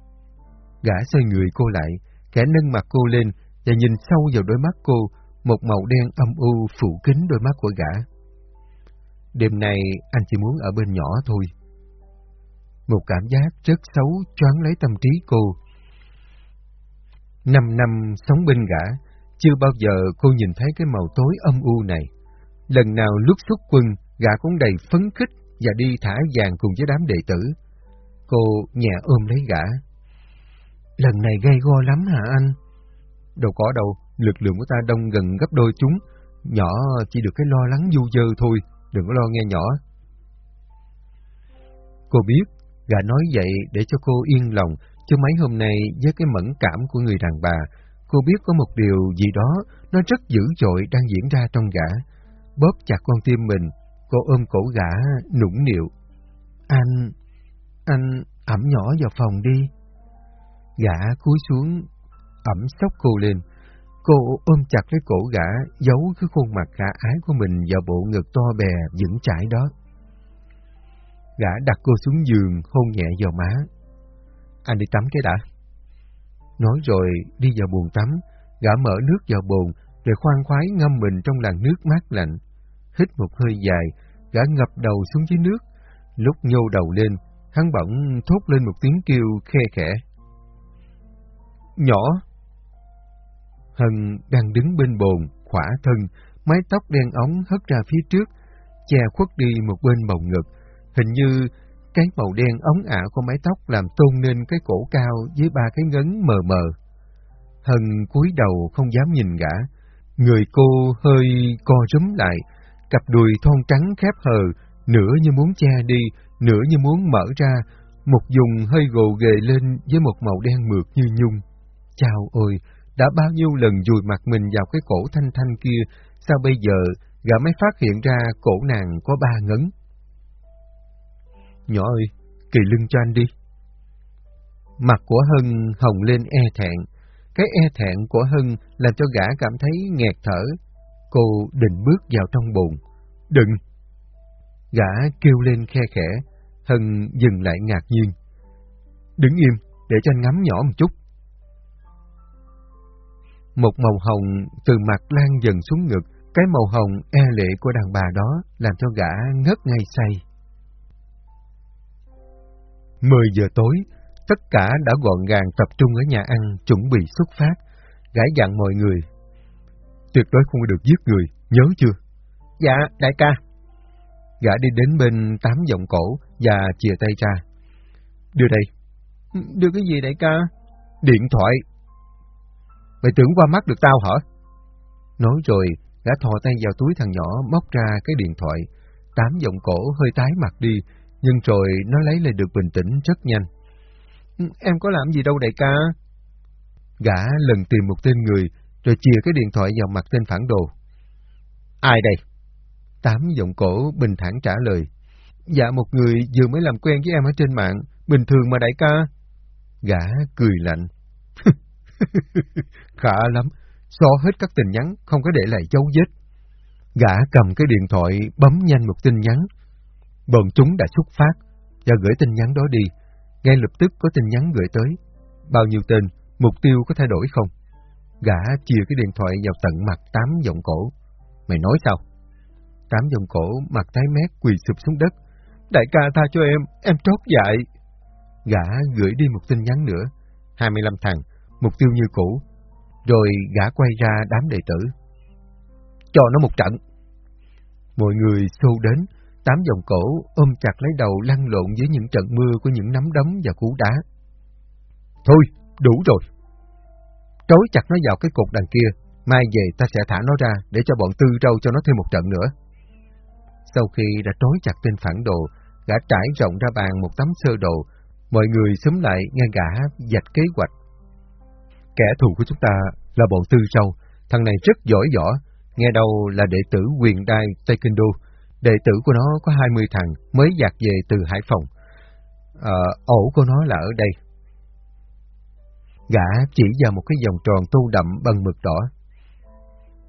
Gã xoay người cô lại, kẻ nâng mặt cô lên và nhìn sâu vào đôi mắt cô, một màu đen âm u phủ kín đôi mắt của gã. Đêm nay anh chỉ muốn ở bên nhỏ thôi. Một cảm giác rất xấu choáng lấy tâm trí cô. Năm năm sống bên gã, chưa bao giờ cô nhìn thấy cái màu tối âm u này. Lần nào lúc xuất quân, gã cũng đầy phấn khích và đi thả vàng cùng với đám đệ tử. Cô nhẹ ôm lấy gã. Lần này gây go lắm hả anh? Đâu có đâu, lực lượng của ta đông gần gấp đôi chúng. Nhỏ chỉ được cái lo lắng du dơ thôi, đừng có lo nghe nhỏ. Cô biết, gã nói vậy để cho cô yên lòng, chứ mấy hôm nay với cái mẫn cảm của người đàn bà, cô biết có một điều gì đó nó rất dữ dội đang diễn ra trong gã. Bóp chặt con tim mình, cô ôm cổ gã, nũng nịu. Anh, anh ẩm nhỏ vào phòng đi. Gã cúi xuống, ẩm sốc cô lên. Cô ôm chặt lấy cổ gã, giấu cái khuôn mặt khả ái của mình vào bộ ngực to bè, vững chãi đó. Gã đặt cô xuống giường, hôn nhẹ vào má. Anh đi tắm cái đã. Nói rồi đi vào buồng tắm, gã mở nước vào bồn, rồi khoan khoái ngâm mình trong làn nước mát lạnh. Hít một hơi dài, gã ngập đầu xuống dưới nước. Lúc nhô đầu lên, hắn bỗng thốt lên một tiếng kêu khe khẽ. Nhỏ! Hân đang đứng bên bồn, khỏa thân, mái tóc đen ống hất ra phía trước, che khuất đi một bên bầu ngực. Hình như cái màu đen ống ả của mái tóc làm tôn nên cái cổ cao với ba cái ngấn mờ mờ. Hân cúi đầu không dám nhìn gã. Người cô hơi co rúm lại, cặp đùi thon trắng khép hờ, nửa như muốn che đi, nửa như muốn mở ra, một dùng hơi gồ ghề lên với một màu đen mượt như nhung. Chào ôi, đã bao nhiêu lần dùi mặt mình vào cái cổ thanh thanh kia, sao bây giờ gã mới phát hiện ra cổ nàng có ba ngấn? Nhỏ ơi, kỳ lưng cho anh đi. Mặt của Hân hồng lên e thẹn. Cái e thẹn của Hân làm cho gã cảm thấy nghẹt thở. Cô định bước vào trong bồn. Đừng! Gã kêu lên khe khẽ. Hân dừng lại ngạc nhiên. Đứng im, để cho anh ngắm nhỏ một chút. Một màu hồng từ mặt lan dần xuống ngực, cái màu hồng e lệ của đàn bà đó làm cho gã ngất ngay say. 10 giờ tối, tất cả đã gọn gàng tập trung ở nhà ăn chuẩn bị xuất phát. Gã dặn mọi người. Tuyệt đối không được giết người, nhớ chưa? Dạ, đại ca. Gã đi đến bên tám giọng cổ và chìa tay ra. Đưa đây. Đưa cái gì đại ca? Điện thoại. Mày tưởng qua mắt được tao hả? Nói rồi, gã thò tay vào túi thằng nhỏ móc ra cái điện thoại. Tám giọng cổ hơi tái mặt đi, nhưng rồi nó lấy lại được bình tĩnh rất nhanh. Ừ, em có làm gì đâu đại ca, Gã lần tìm một tên người, rồi chia cái điện thoại vào mặt tên phản đồ. Ai đây? Tám giọng cổ bình thản trả lời. Dạ một người vừa mới làm quen với em ở trên mạng, bình thường mà đại ca. Gã cười lạnh. Khả lắm, xóa hết các tin nhắn, không có để lại dấu vết. Gã cầm cái điện thoại bấm nhanh một tin nhắn. Bọn chúng đã xuất phát và gửi tin nhắn đó đi. Ngay lập tức có tin nhắn gửi tới. Bao nhiêu tên, mục tiêu có thay đổi không? Gã chia cái điện thoại vào tận mặt tám giọng cổ. Mày nói sao? Tám giọng cổ mặt tái mét quỳ sụp xuống đất. Đại ca tha cho em, em trót dại. Gã gửi đi một tin nhắn nữa. 25 thằng, mục tiêu như cũ. Rồi gã quay ra đám đệ tử. Cho nó một trận. Mọi người xô đến, tám dòng cổ ôm chặt lấy đầu lăn lộn dưới những trận mưa của những nắm đấm và cú đá. Thôi, đủ rồi. Trói chặt nó vào cái cột đằng kia, mai về ta sẽ thả nó ra để cho bọn tư râu cho nó thêm một trận nữa. Sau khi đã trói chặt tên phản đồ, gã trải rộng ra bàn một tấm sơ đồ, mọi người xúm lại nghe gã dạch kế hoạch. Kẻ thù của chúng ta là bọn tư Châu, thằng này rất giỏi võ, nghe đâu là đệ tử quyền đai Taekwondo, đệ tử của nó có 20 thằng mới dạt về từ Hải Phòng. À, ổ của nó là ở đây. Gã chỉ vào một cái vòng tròn tô đậm bằng mực đỏ.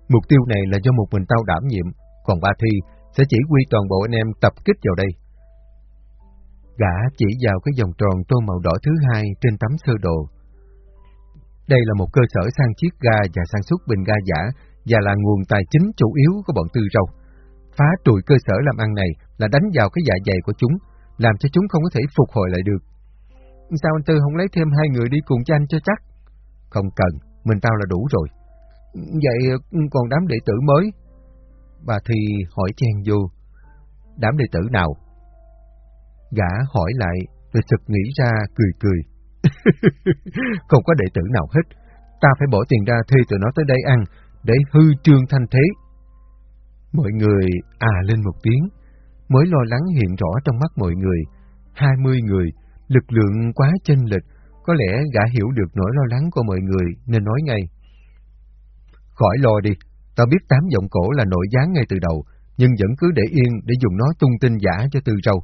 Mục tiêu này là do một mình tao đảm nhiệm, còn ba thi sẽ chỉ huy toàn bộ anh em tập kích vào đây. Gã chỉ vào cái vòng tròn tô màu đỏ thứ hai trên tấm sơ đồ. Đây là một cơ sở sang chiết ga và sản xuất bình ga giả và là nguồn tài chính chủ yếu của bọn tư râu. Phá trùi cơ sở làm ăn này là đánh vào cái dạ dày của chúng, làm cho chúng không có thể phục hồi lại được. Sao anh Tư không lấy thêm hai người đi cùng cho anh cho chắc? Không cần, mình tao là đủ rồi. Vậy còn đám đệ tử mới? Bà thì hỏi chen vô. Đám đệ tử nào? Gã hỏi lại, rồi sực nghĩ ra cười cười. không có đệ tử nào hết. Ta phải bỏ tiền ra thuê tụi nó tới đây ăn, để hư trương thanh thế. Mọi người à lên một tiếng, mới lo lắng hiện rõ trong mắt mọi người. Hai mươi người, lực lượng quá chênh lệch, có lẽ gã hiểu được nỗi lo lắng của mọi người nên nói ngay. Khỏi lo đi, tao biết tám giọng cổ là nội gián ngay từ đầu, nhưng vẫn cứ để yên để dùng nó tung tin giả cho Tư Râu.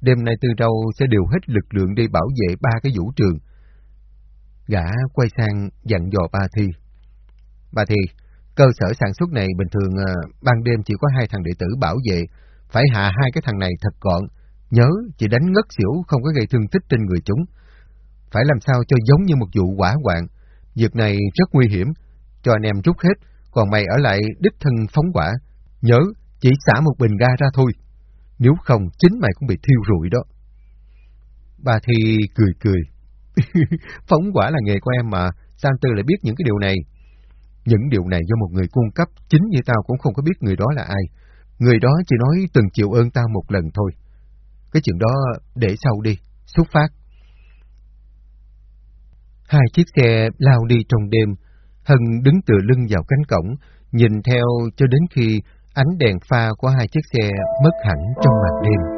Đêm nay Tư Râu sẽ điều hết lực lượng đi bảo vệ ba cái vũ trường. Gã quay sang dặn dò ba Thi. Ba Thi, Cơ sở sản xuất này bình thường à, ban đêm chỉ có hai thằng đệ tử bảo vệ, phải hạ hai cái thằng này thật gọn. Nhớ, chỉ đánh ngất xỉu không có gây thương tích trên người chúng. Phải làm sao cho giống như một vụ quả hoạn. Việc này rất nguy hiểm, cho anh em rút hết, còn mày ở lại đích thân phóng quả. Nhớ, chỉ xả một bình ga ra thôi. Nếu không, chính mày cũng bị thiêu rụi đó. Bà thì cười cười. phóng quả là nghề của em mà, San Tư lại biết những cái điều này. Những điều này do một người cung cấp, chính như tao cũng không có biết người đó là ai. Người đó chỉ nói từng chịu ơn tao một lần thôi. Cái chuyện đó để sau đi, xuất phát. Hai chiếc xe lao đi trong đêm, Hân đứng tựa lưng vào cánh cổng, nhìn theo cho đến khi ánh đèn pha của hai chiếc xe mất hẳn trong màn đêm.